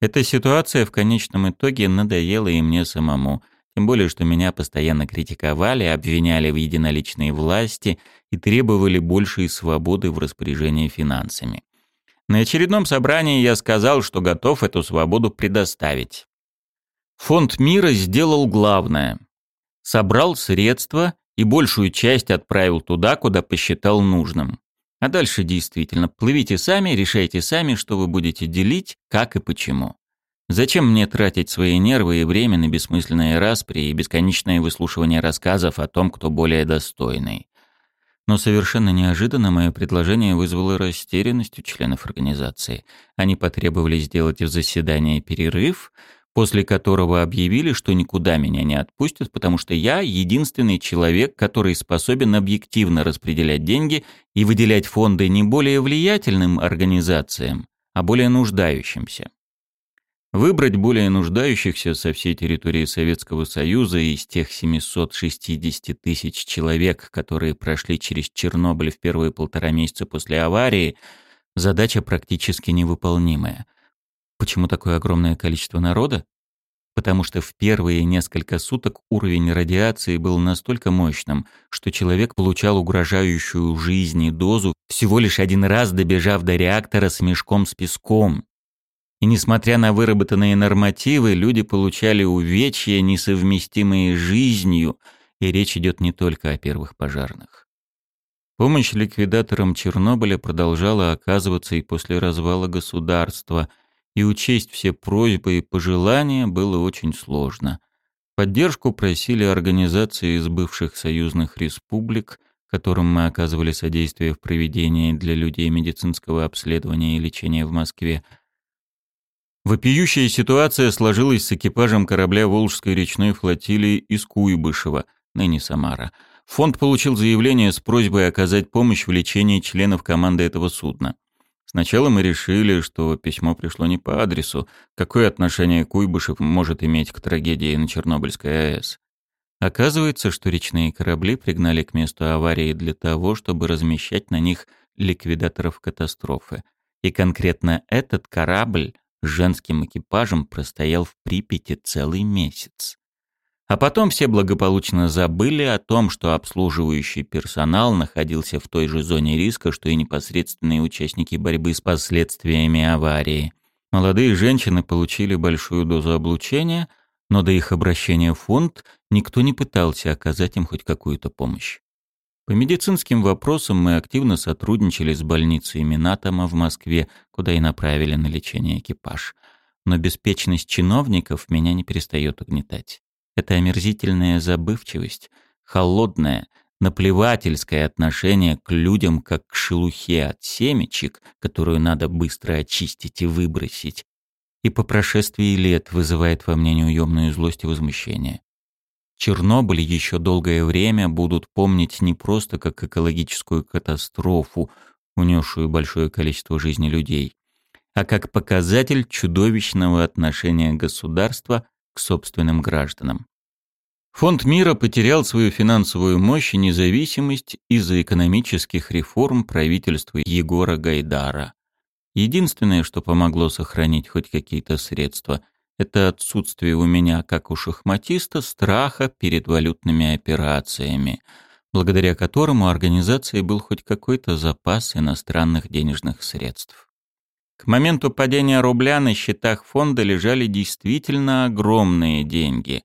эта ситуация в конечном итоге надоела и мне самому, тем более, что меня постоянно критиковали, обвиняли в единоличной власти и требовали большей свободы в распоряжении финансами. На очередном собрании я сказал, что готов эту свободу предоставить. Фонд мира сделал главное. Собрал средства и большую часть отправил туда, куда посчитал нужным. А дальше действительно плывите сами, решайте сами, что вы будете делить, как и почему. Зачем мне тратить свои нервы и время на бессмысленные распри и бесконечное выслушивание рассказов о том, кто более достойный? Но совершенно неожиданно мое предложение вызвало растерянность у членов организации. Они потребовали сделать в заседании перерыв, после которого объявили, что никуда меня не отпустят, потому что я единственный человек, который способен объективно распределять деньги и выделять фонды не более влиятельным организациям, а более нуждающимся. Выбрать более нуждающихся со всей территории Советского Союза из тех 760 тысяч человек, которые прошли через Чернобыль в первые полтора месяца после аварии, задача практически невыполнимая. Почему такое огромное количество народа? Потому что в первые несколько суток уровень радиации был настолько мощным, что человек получал угрожающую жизни дозу всего лишь один раз добежав до реактора с мешком с песком. И несмотря на выработанные нормативы, люди получали увечья, несовместимые с жизнью, и речь идет не только о первых пожарных. Помощь ликвидаторам Чернобыля продолжала оказываться и после развала государства, и учесть все просьбы и пожелания было очень сложно. Поддержку просили организации из бывших союзных республик, которым мы оказывали содействие в проведении для людей медицинского обследования и лечения в Москве – Вопиющая ситуация сложилась с экипажем корабля Волжской речной флотилии из Куйбышева, ныне Самара. Фонд получил заявление с просьбой оказать помощь в лечении членов команды этого судна. Сначала мы решили, что письмо пришло не по адресу. Какое отношение Куйбышев может иметь к трагедии на Чернобыльской АЭС? Оказывается, что речные корабли пригнали к месту аварии для того, чтобы размещать на них ликвидаторов катастрофы. И конкретно этот корабль с женским экипажем простоял в Припяти целый месяц. А потом все благополучно забыли о том, что обслуживающий персонал находился в той же зоне риска, что и непосредственные участники борьбы с последствиями аварии. Молодые женщины получили большую дозу облучения, но до их обращения в фонд никто не пытался оказать им хоть какую-то помощь. По медицинским вопросам мы активно сотрудничали с больницей Минатома в Москве, куда и направили на лечение экипаж. Но беспечность чиновников меня не перестает угнетать. Это омерзительная забывчивость, холодное, наплевательское отношение к людям как к шелухе от семечек, которую надо быстро очистить и выбросить, и по прошествии лет вызывает во мне неуемную злость и возмущение. Чернобыль еще долгое время будут помнить не просто как экологическую катастрофу, унесшую большое количество жизней людей, а как показатель чудовищного отношения государства к собственным гражданам. Фонд мира потерял свою финансовую мощь и независимость из-за экономических реформ правительства Егора Гайдара. Единственное, что помогло сохранить хоть какие-то средства – это отсутствие у меня, как у шахматиста, страха перед валютными операциями, благодаря которому организации был хоть какой-то запас иностранных денежных средств. К моменту падения рубля на счетах фонда лежали действительно огромные деньги.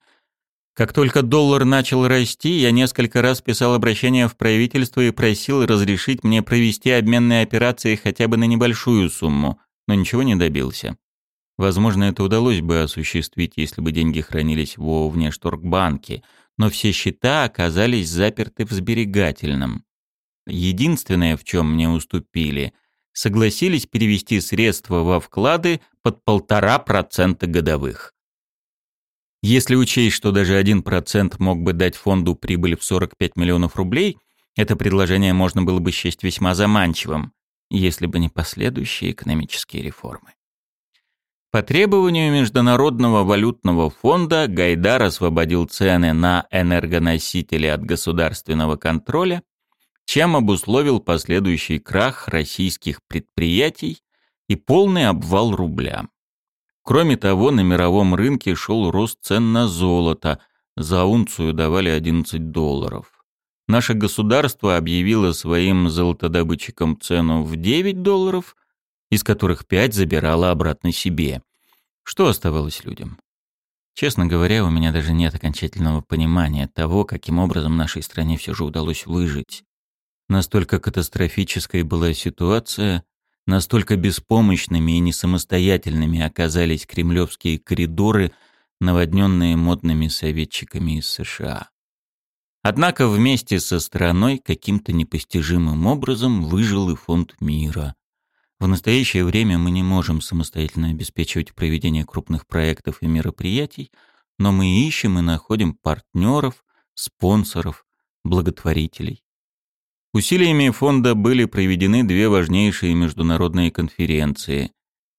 Как только доллар начал расти, я несколько раз писал обращение в правительство и просил разрешить мне провести обменные операции хотя бы на небольшую сумму, но ничего не добился. Возможно, это удалось бы осуществить, если бы деньги хранились во внешторгбанке, но все счета оказались заперты в сберегательном. Единственное, в чем мне уступили, согласились перевести средства во вклады под полтора процента годовых. Если учесть, что даже один процент мог бы дать фонду прибыль в 45 миллионов рублей, это предложение можно было бы счесть весьма заманчивым, если бы не последующие экономические реформы. По требованию Международного валютного фонда Гайдар освободил цены на энергоносители от государственного контроля, чем обусловил последующий крах российских предприятий и полный обвал рубля. Кроме того, на мировом рынке шел рост цен на золото, за унцию давали 11 долларов. Наше государство объявило своим золотодобытчикам цену в 9 долларов – из которых пять забирала обратно себе. Что оставалось людям? Честно говоря, у меня даже нет окончательного понимания того, каким образом нашей стране все же удалось выжить. Настолько катастрофической была ситуация, настолько беспомощными и несамостоятельными оказались кремлевские коридоры, наводненные модными советчиками из США. Однако вместе со страной каким-то непостижимым образом выжил и фонд мира. В настоящее время мы не можем самостоятельно обеспечивать проведение крупных проектов и мероприятий, но мы ищем и находим партнеров, спонсоров, благотворителей. Усилиями фонда были проведены две важнейшие международные конференции.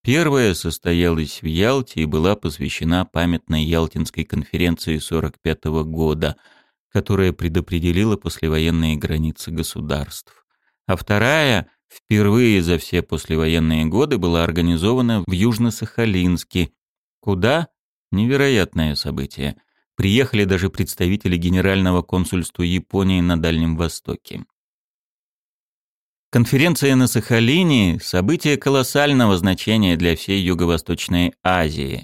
Первая состоялась в Ялте и была посвящена памятной Ялтинской конференции 1945 года, которая предопределила послевоенные границы государств. А вторая, впервые за все послевоенные годы, была организована в Южно-Сахалинске, куда, невероятное событие, приехали даже представители Генерального консульства Японии на Дальнем Востоке. Конференция на Сахалине – событие колоссального значения для всей Юго-Восточной Азии.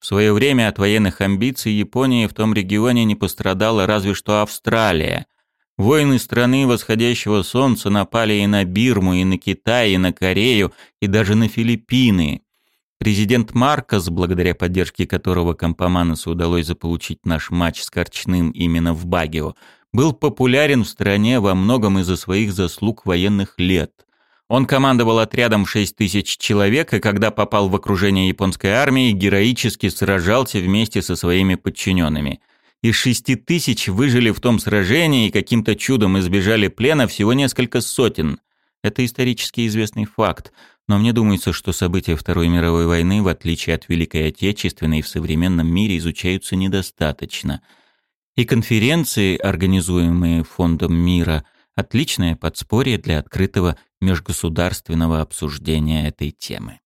В свое время от военных амбиций Японии в том регионе не пострадала разве что Австралия. Воины страны восходящего солнца напали и на Бирму, и на Китай, и на Корею, и даже на Филиппины. Президент Маркос, благодаря поддержке которого Компоманосу удалось заполучить наш матч с Корчным именно в Багио, был популярен в стране во многом из-за своих заслуг военных лет. Он командовал отрядом в 6 тысяч человек, и когда попал в окружение японской армии, героически сражался вместе со своими подчиненными. Из шести тысяч выжили в том сражении и каким-то чудом избежали плена всего несколько сотен. Это исторически известный факт, но мне думается, что события Второй мировой войны, в отличие от Великой Отечественной, в современном мире изучаются недостаточно – и конференции, организуемые Фондом мира, отличное подспорье для открытого межгосударственного обсуждения этой темы.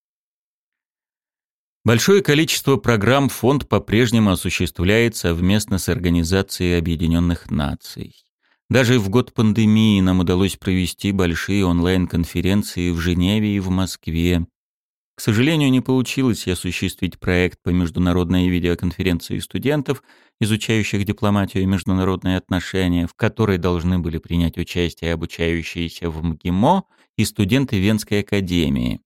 Большое количество программ фонд по-прежнему осуществляет совместно с Организацией Объединенных Наций. Даже в год пандемии нам удалось провести большие онлайн-конференции в Женеве и в Москве, к сожалению, не получилось осуществить проект по международной видеоконференции студентов, изучающих дипломатию и международные отношения, в которой должны были принять участие обучающиеся в МГИМО и студенты Венской академии.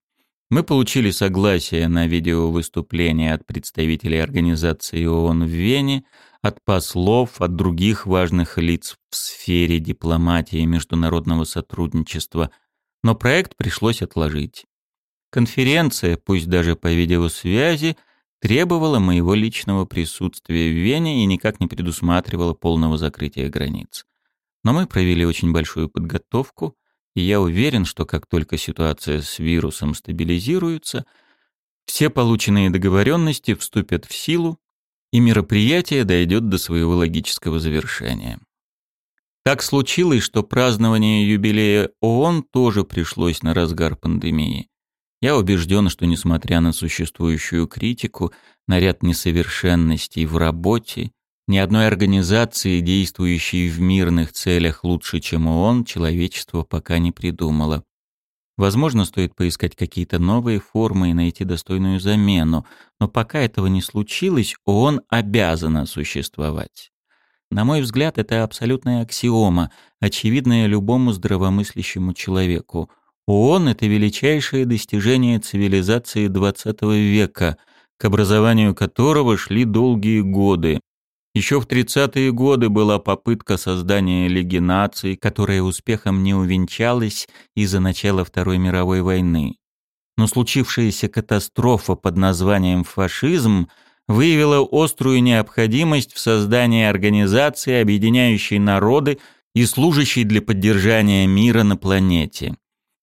Мы получили согласие на видеовыступление от представителей организации ООН в Вене, от послов, от других важных лиц в сфере дипломатии и международного сотрудничества, но проект пришлось отложить. Конференция, пусть даже по видеосвязи, требовала моего личного присутствия в Вене и никак не предусматривала полного закрытия границ. Но мы провели очень большую подготовку, и я уверен, что как только ситуация с вирусом стабилизируется, все полученные договоренности вступят в силу, и мероприятие дойдет до своего логического завершения. Так случилось, что празднование юбилея ООН тоже пришлось на разгар пандемии. Я убежден, что несмотря на существующую критику, на ряд несовершенностей в работе, ни одной организации, действующей в мирных целях лучше, чем ООН, человечество пока не придумало. Возможно, стоит поискать какие-то новые формы и найти достойную замену, но пока этого не случилось, ООН обязана существовать. На мой взгляд, это абсолютная аксиома, очевидная любому здравомыслящему человеку – ООН — это величайшее достижение цивилизации XX века, к образованию которого шли долгие годы. Еще в 30-е годы была попытка создания Лиги наций, которая успехом не увенчалась из-за начала Второй мировой войны. Но случившаяся катастрофа под названием фашизм выявила острую необходимость в создании организации, объединяющей народы и служащей для поддержания мира на планете.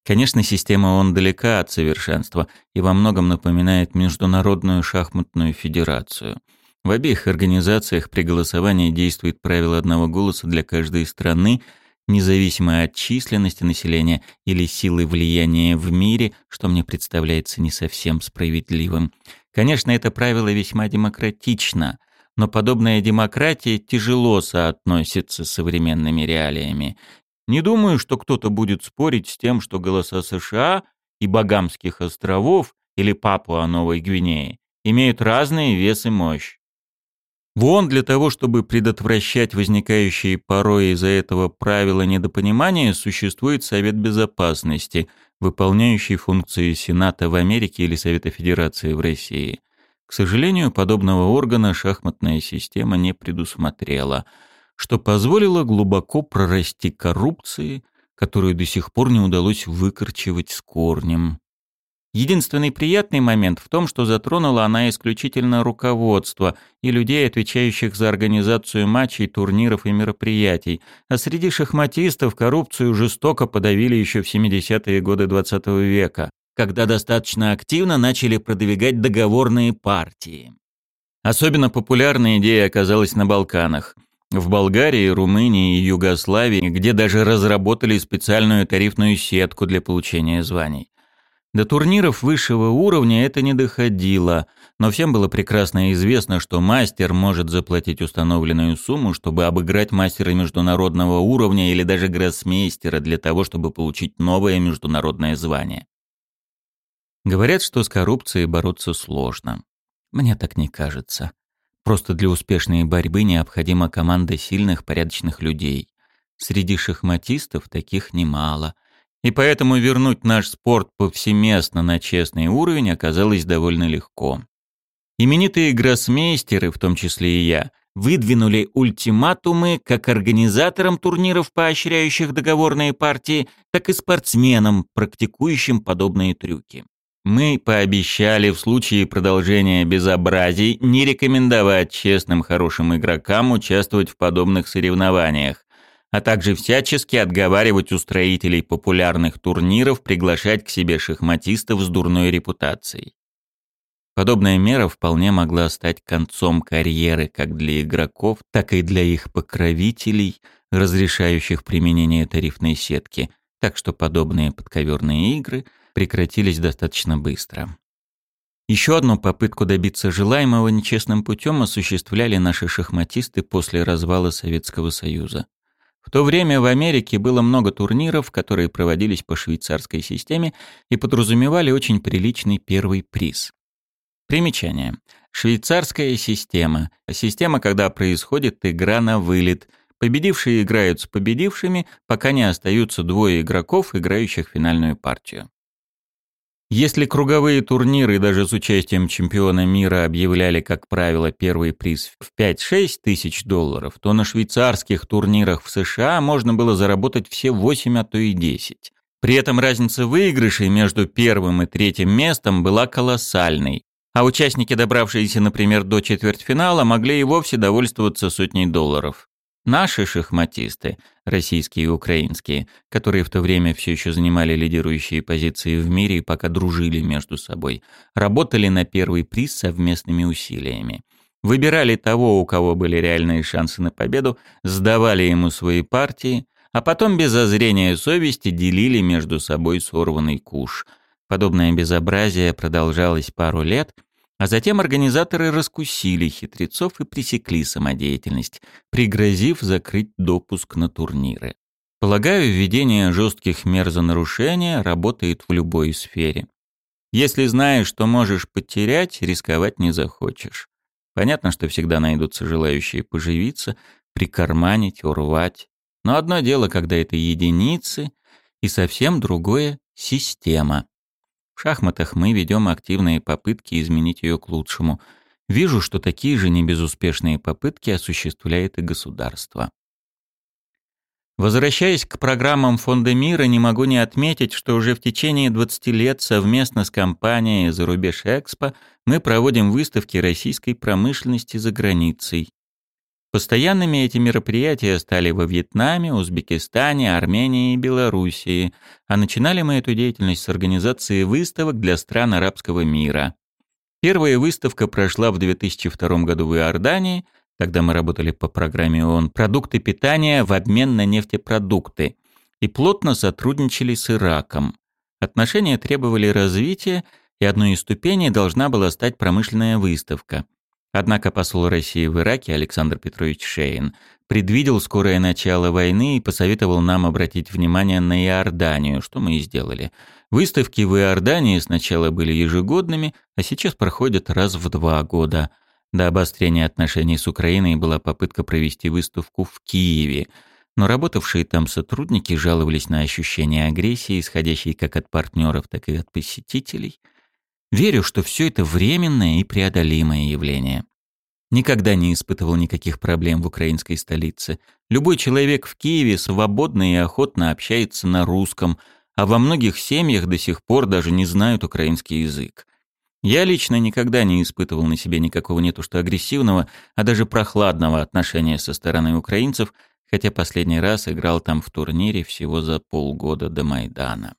Конечно, система ООН далека от совершенства и во многом напоминает Международную шахматную федерацию. В обеих организациях при голосовании действует правило одного голоса для каждой страны, независимо от численности населения или силы влияния в мире, что мне представляется не совсем справедливым. Конечно, это правило весьма демократично, но подобная демократия тяжело соотносится с современными реалиями, не думаю, что кто-то будет спорить с тем, что голоса США и Багамских островов или Папуа-Новой Гвинеи имеют разные вес и мощь. Вон для того, чтобы предотвращать возникающие порой из-за этого правила недопонимания, существует Совет Безопасности, выполняющий функции Сената в Америке или Совета Федерации в России. К сожалению, подобного органа шахматная система не предусмотрела – что позволило глубоко прорасти коррупции, которую до сих пор не удалось выкорчевать с корнем. Единственный приятный момент в том, что затронула она исключительно руководство и людей, отвечающих за организацию матчей, турниров и мероприятий, а среди шахматистов коррупцию жестоко подавили еще в 70-е годы XX -го века, когда достаточно активно начали продвигать договорные партии. Особенно популярной идея оказалась на Балканах. В Болгарии, Румынии и Югославии, где даже разработали специальную тарифную сетку для получения званий. До турниров высшего уровня это не доходило, но всем было прекрасно известно, что мастер может заплатить установленную сумму, чтобы обыграть мастера международного уровня или даже гроссмейстера для того, чтобы получить новое международное звание. Говорят, что с коррупцией бороться сложно. Мне так не кажется. Просто для успешной борьбы необходима команда сильных, порядочных людей. Среди шахматистов таких немало – и поэтому вернуть наш спорт повсеместно на честный уровень оказалось довольно легко. Именитые гроссмейстеры, в том числе и я, выдвинули ультиматумы как организаторам турниров, поощряющих договорные партии, так и спортсменам, практикующим подобные трюки. Мы пообещали в случае продолжения безобразий не рекомендовать честным хорошим игрокам участвовать в подобных соревнованиях, а также всячески отговаривать устроителей популярных турниров приглашать к себе шахматистов с дурной репутацией. Подобная мера вполне могла стать концом карьеры как для игроков, так и для их покровителей, разрешающих применение тарифной сетки, так что подобные подковерные игры прекратились достаточно быстро. Еще одну попытку добиться желаемого нечестным путем осуществляли наши шахматисты после развала Советского Союза. В то время в Америке было много турниров, которые проводились по швейцарской системе и подразумевали очень приличный первый приз. Примечание. Швейцарская система. Система, когда происходит игра на вылет. Победившие играют с победившими, пока не остаются двое игроков, играющих финальную партию. Если круговые турниры даже с участием чемпиона мира объявляли, как правило, первый приз в 5-6 тысяч долларов, то на швейцарских турнирах в США можно было заработать все 8, а то и 10. При этом разница выигрышей между первым и третьим местом была колоссальной, а участники, добравшиеся, например, до четвертьфинала, могли и вовсе довольствоваться сотней долларов. Наши шахматисты, российские и украинские, которые в то время все еще занимали лидирующие позиции в мире и пока дружили между собой, работали на первый приз совместными усилиями. Выбирали того, у кого были реальные шансы на победу, сдавали ему свои партии, а потом без зазрения совести делили между собой сорванный куш. Подобное безобразие продолжалось пару лет – а затем организаторы раскусили хитрецов и пресекли самодеятельность, пригрозив закрыть допуск на турниры. Полагаю, введение жестких мер за нарушение работает в любой сфере. Если знаешь, что можешь потерять, рисковать не захочешь. Понятно, что всегда найдутся желающие поживиться, прикарманить, урвать. Но одно дело, когда это единицы, и совсем другое — система. В шахматах мы ведем активные попытки изменить ее к лучшему. Вижу, что такие же небезуспешные попытки осуществляет и государство. Возвращаясь к программам Фонда мира, не могу не отметить, что уже в течение 20 лет совместно с компанией «Зарубеж Экспо» мы проводим выставки российской промышленности за границей. Постоянными эти мероприятия стали во Вьетнаме, Узбекистане, Армении и Белоруссии, а начинали мы эту деятельность с организации выставок для стран арабского мира. Первая выставка прошла в 2002 году в Иордании, тогда мы работали по программе ООН «Продукты питания в обмен на нефтепродукты» и плотно сотрудничали с Ираком. Отношения требовали развития, и одной из ступеней должна была стать промышленная выставка – Однако посол России в Ираке Александр Петрович Шейн предвидел скорое начало войны и посоветовал нам обратить внимание на Иорданию, что мы и сделали. Выставки в Иордании сначала были ежегодными, а сейчас проходят раз в два года. До обострения отношений с Украиной была попытка провести выставку в Киеве, но работавшие там сотрудники жаловались на ощущение агрессии, исходящей как от партнеров, так и от посетителей – Верю, что все это временное и преодолимое явление. Никогда не испытывал никаких проблем в украинской столице. Любой человек в Киеве свободно и охотно общается на русском, а во многих семьях до сих пор даже не знают украинский язык. Я лично никогда не испытывал на себе никакого не то что агрессивного, а даже прохладного отношения со стороны украинцев, хотя последний раз играл там в турнире всего за полгода до Майдана.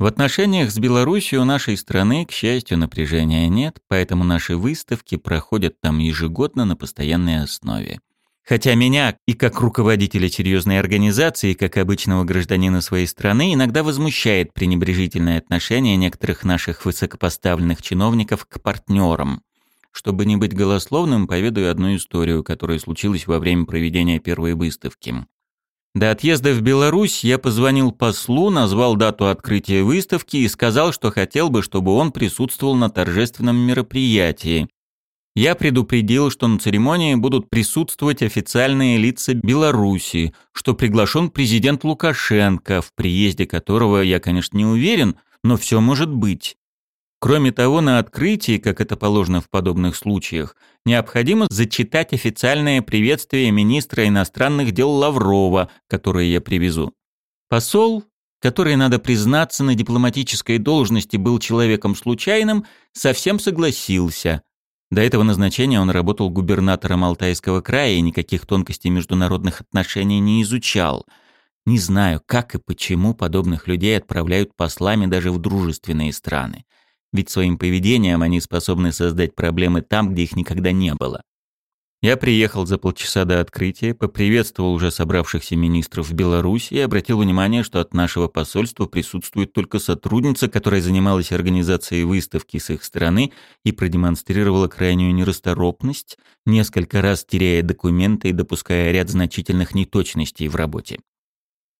В отношениях с Беларусью у нашей страны, к счастью, напряжения нет, поэтому наши выставки проходят там ежегодно на постоянной основе. Хотя меня и как руководителя серьезной организации, и как обычного гражданина своей страны, иногда возмущает пренебрежительное отношение некоторых наших высокопоставленных чиновников к партнерам. Чтобы не быть голословным, поведаю одну историю, которая случилась во время проведения первой выставки. До отъезда в Беларусь я позвонил послу, назвал дату открытия выставки и сказал, что хотел бы, чтобы он присутствовал на торжественном мероприятии. Я предупредил, что на церемонии будут присутствовать официальные лица Беларуси, что приглашен президент Лукашенко, в приезде которого я, конечно, не уверен, но все может быть. Кроме того, на открытии, как это положено в подобных случаях, необходимо зачитать официальное приветствие министра иностранных дел Лаврова, которое я привезу. Посол, который, надо признаться, на дипломатической должности был человеком случайным, совсем согласился. До этого назначения он работал губернатором Алтайского края и никаких тонкостей международных отношений не изучал. Не знаю, как и почему подобных людей отправляют послами даже в дружественные страны ведь своим поведением они способны создать проблемы там, где их никогда не было. Я приехал за полчаса до открытия, поприветствовал уже собравшихся министров в Беларуси и обратил внимание, что от нашего посольства присутствует только сотрудница, которая занималась организацией выставки с их стороны и продемонстрировала крайнюю нерасторопность, несколько раз теряя документы и допуская ряд значительных неточностей в работе.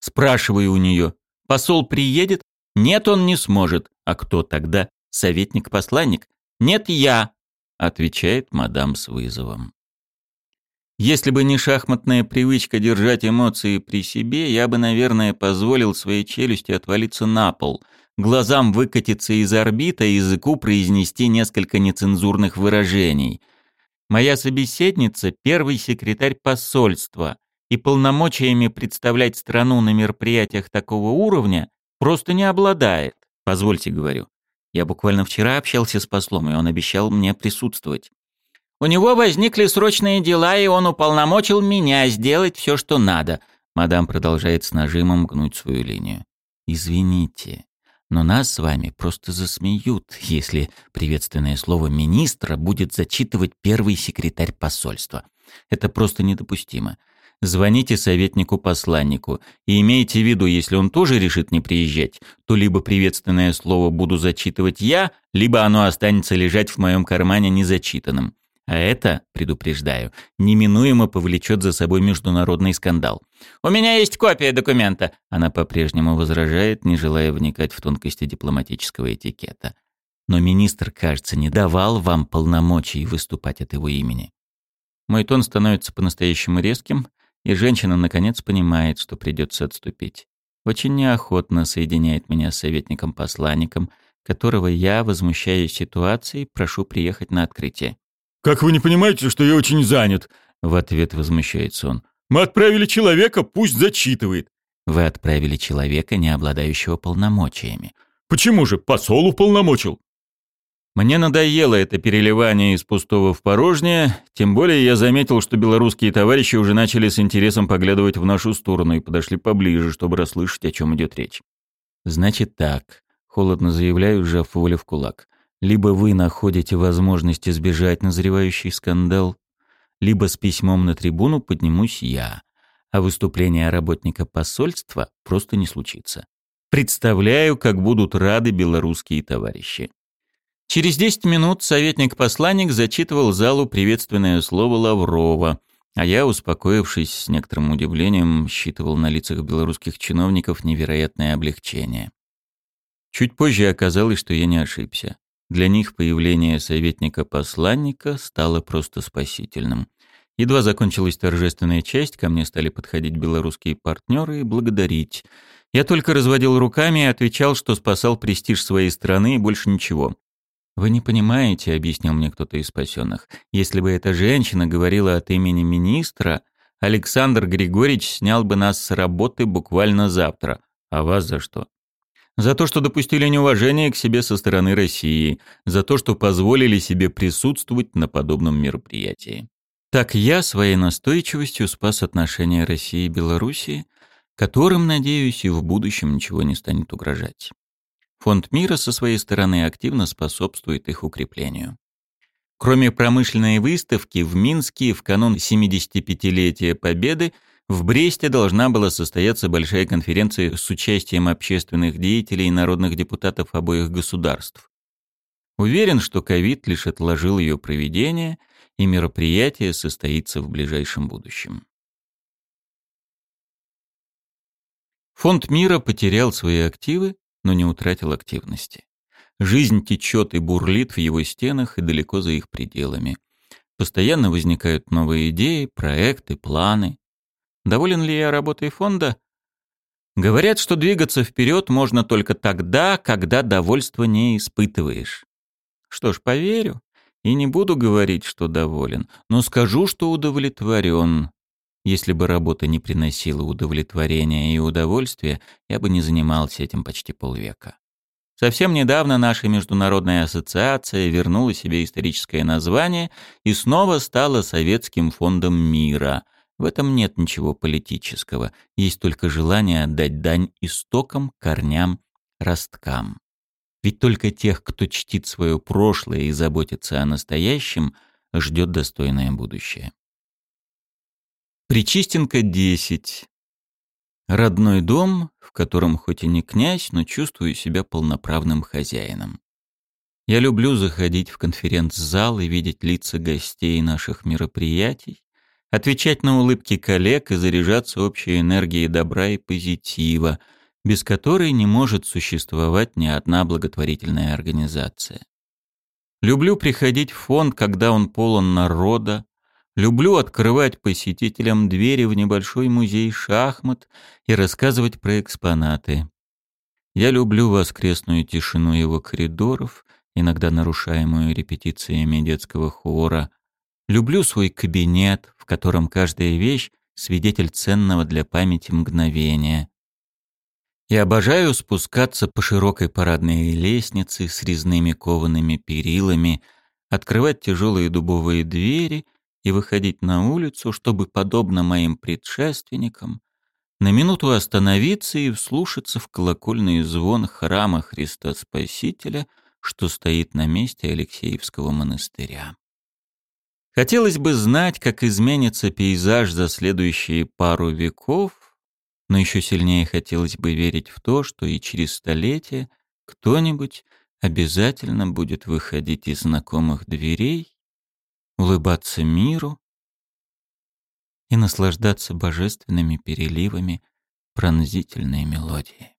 Спрашиваю у нее, посол приедет? Нет, он не сможет. А кто тогда? Советник-посланник? Нет, я, отвечает мадам с вызовом. Если бы не шахматная привычка держать эмоции при себе, я бы, наверное, позволил своей челюсти отвалиться на пол, глазам выкатиться из орбита и языку произнести несколько нецензурных выражений. Моя собеседница — первый секретарь посольства, и полномочиями представлять страну на мероприятиях такого уровня просто не обладает. Позвольте, говорю. Я буквально вчера общался с послом, и он обещал мне присутствовать. У него возникли срочные дела, и он уполномочил меня сделать все, что надо. Мадам продолжает с нажимом гнуть свою линию. Извините, но нас с вами просто засмеют, если приветственное слово министра будет зачитывать первый секретарь посольства. Это просто недопустимо. Звоните советнику-посланнику и имейте в виду, если он тоже решит не приезжать, то либо приветственное слово буду зачитывать я, либо оно останется лежать в моем кармане незачитанным. А это, предупреждаю, неминуемо повлечет за собой международный скандал. «У меня есть копия документа!» Она по-прежнему возражает, не желая вникать в тонкости дипломатического этикета. Но министр, кажется, не давал вам полномочий выступать от его имени. Мой тон становится по-настоящему резким, и женщина наконец понимает, что придется отступить. Очень неохотно соединяет меня с советником-посланником, которого я, возмущаясь ситуацией, прошу приехать на открытие. «Как вы не понимаете, что я очень занят?» В ответ возмущается он. «Мы отправили человека, пусть зачитывает». «Вы отправили человека, не обладающего полномочиями». «Почему же? Посол уполномочил». Мне надоело это переливание из пустого в порожнее, тем более я заметил, что белорусские товарищи уже начали с интересом поглядывать в нашу сторону и подошли поближе, чтобы расслышать, о чем идет речь. «Значит так», — холодно заявляю, сжав волю в кулак. «Либо вы находите возможность избежать назревающий скандал, либо с письмом на трибуну поднимусь я, а выступление работника посольства просто не случится. Представляю, как будут рады белорусские товарищи». Через 10 минут советник-посланник зачитывал залу приветственное слово Лаврова, а я, успокоившись с некоторым удивлением, считывал на лицах белорусских чиновников невероятное облегчение. Чуть позже оказалось, что я не ошибся. Для них появление советника-посланника стало просто спасительным. Едва закончилась торжественная часть, ко мне стали подходить белорусские партнеры и благодарить. Я только разводил руками и отвечал, что спасал престиж своей страны и больше ничего. «Вы не понимаете», — объяснил мне кто-то из спасенных. «Если бы эта женщина говорила от имени министра, Александр Григорьевич снял бы нас с работы буквально завтра. А вас за что?» За то, что допустили неуважение к себе со стороны России, за то, что позволили себе присутствовать на подобном мероприятии. Так я своей настойчивостью спас отношения России и Белоруссии, которым, надеюсь, и в будущем ничего не станет угрожать. Фонд мира со своей стороны активно способствует их укреплению. Кроме промышленной выставки, в Минске в канун 75-летия Победы в Бресте должна была состояться большая конференция с участием общественных деятелей и народных депутатов обоих государств. Уверен, что ковид лишь отложил ее проведение, и мероприятие состоится в ближайшем будущем. Фонд мира потерял свои активы, но не утратил активности. Жизнь течет и бурлит в его стенах и далеко за их пределами. Постоянно возникают новые идеи, проекты, планы. Доволен ли я работой фонда? Говорят, что двигаться вперед можно только тогда, когда довольства не испытываешь. Что ж, поверю. И не буду говорить, что доволен, но скажу, что удовлетворен. Если бы работа не приносила удовлетворения и удовольствия, я бы не занимался этим почти полвека. Совсем недавно наша международная ассоциация вернула себе историческое название и снова стала Советским фондом мира. В этом нет ничего политического, есть только желание отдать дань истокам, корням, росткам. Ведь только тех, кто чтит свое прошлое и заботится о настоящем, ждет достойное будущее. Причистенко 10. Родной дом, в котором хоть и не князь, но чувствую себя полноправным хозяином. Я люблю заходить в конференц-зал и видеть лица гостей наших мероприятий, отвечать на улыбки коллег и заряжаться общей энергией добра и позитива, без которой не может существовать ни одна благотворительная организация. Люблю приходить в фонд, когда он полон народа, Люблю открывать посетителям двери в небольшой музей шахмат и рассказывать про экспонаты. Я люблю воскресную тишину его коридоров, иногда нарушаемую репетициями детского хора. Люблю свой кабинет, в котором каждая вещь — свидетель ценного для памяти мгновения. И обожаю спускаться по широкой парадной лестнице с резными коваными перилами, открывать тяжелые дубовые двери — и выходить на улицу, чтобы, подобно моим предшественникам, на минуту остановиться и вслушаться в колокольный звон храма Христа Спасителя, что стоит на месте Алексеевского монастыря. Хотелось бы знать, как изменится пейзаж за следующие пару веков, но еще сильнее хотелось бы верить в то, что и через столетия кто-нибудь обязательно будет выходить из знакомых дверей улыбаться миру и наслаждаться божественными переливами пронзительной мелодии.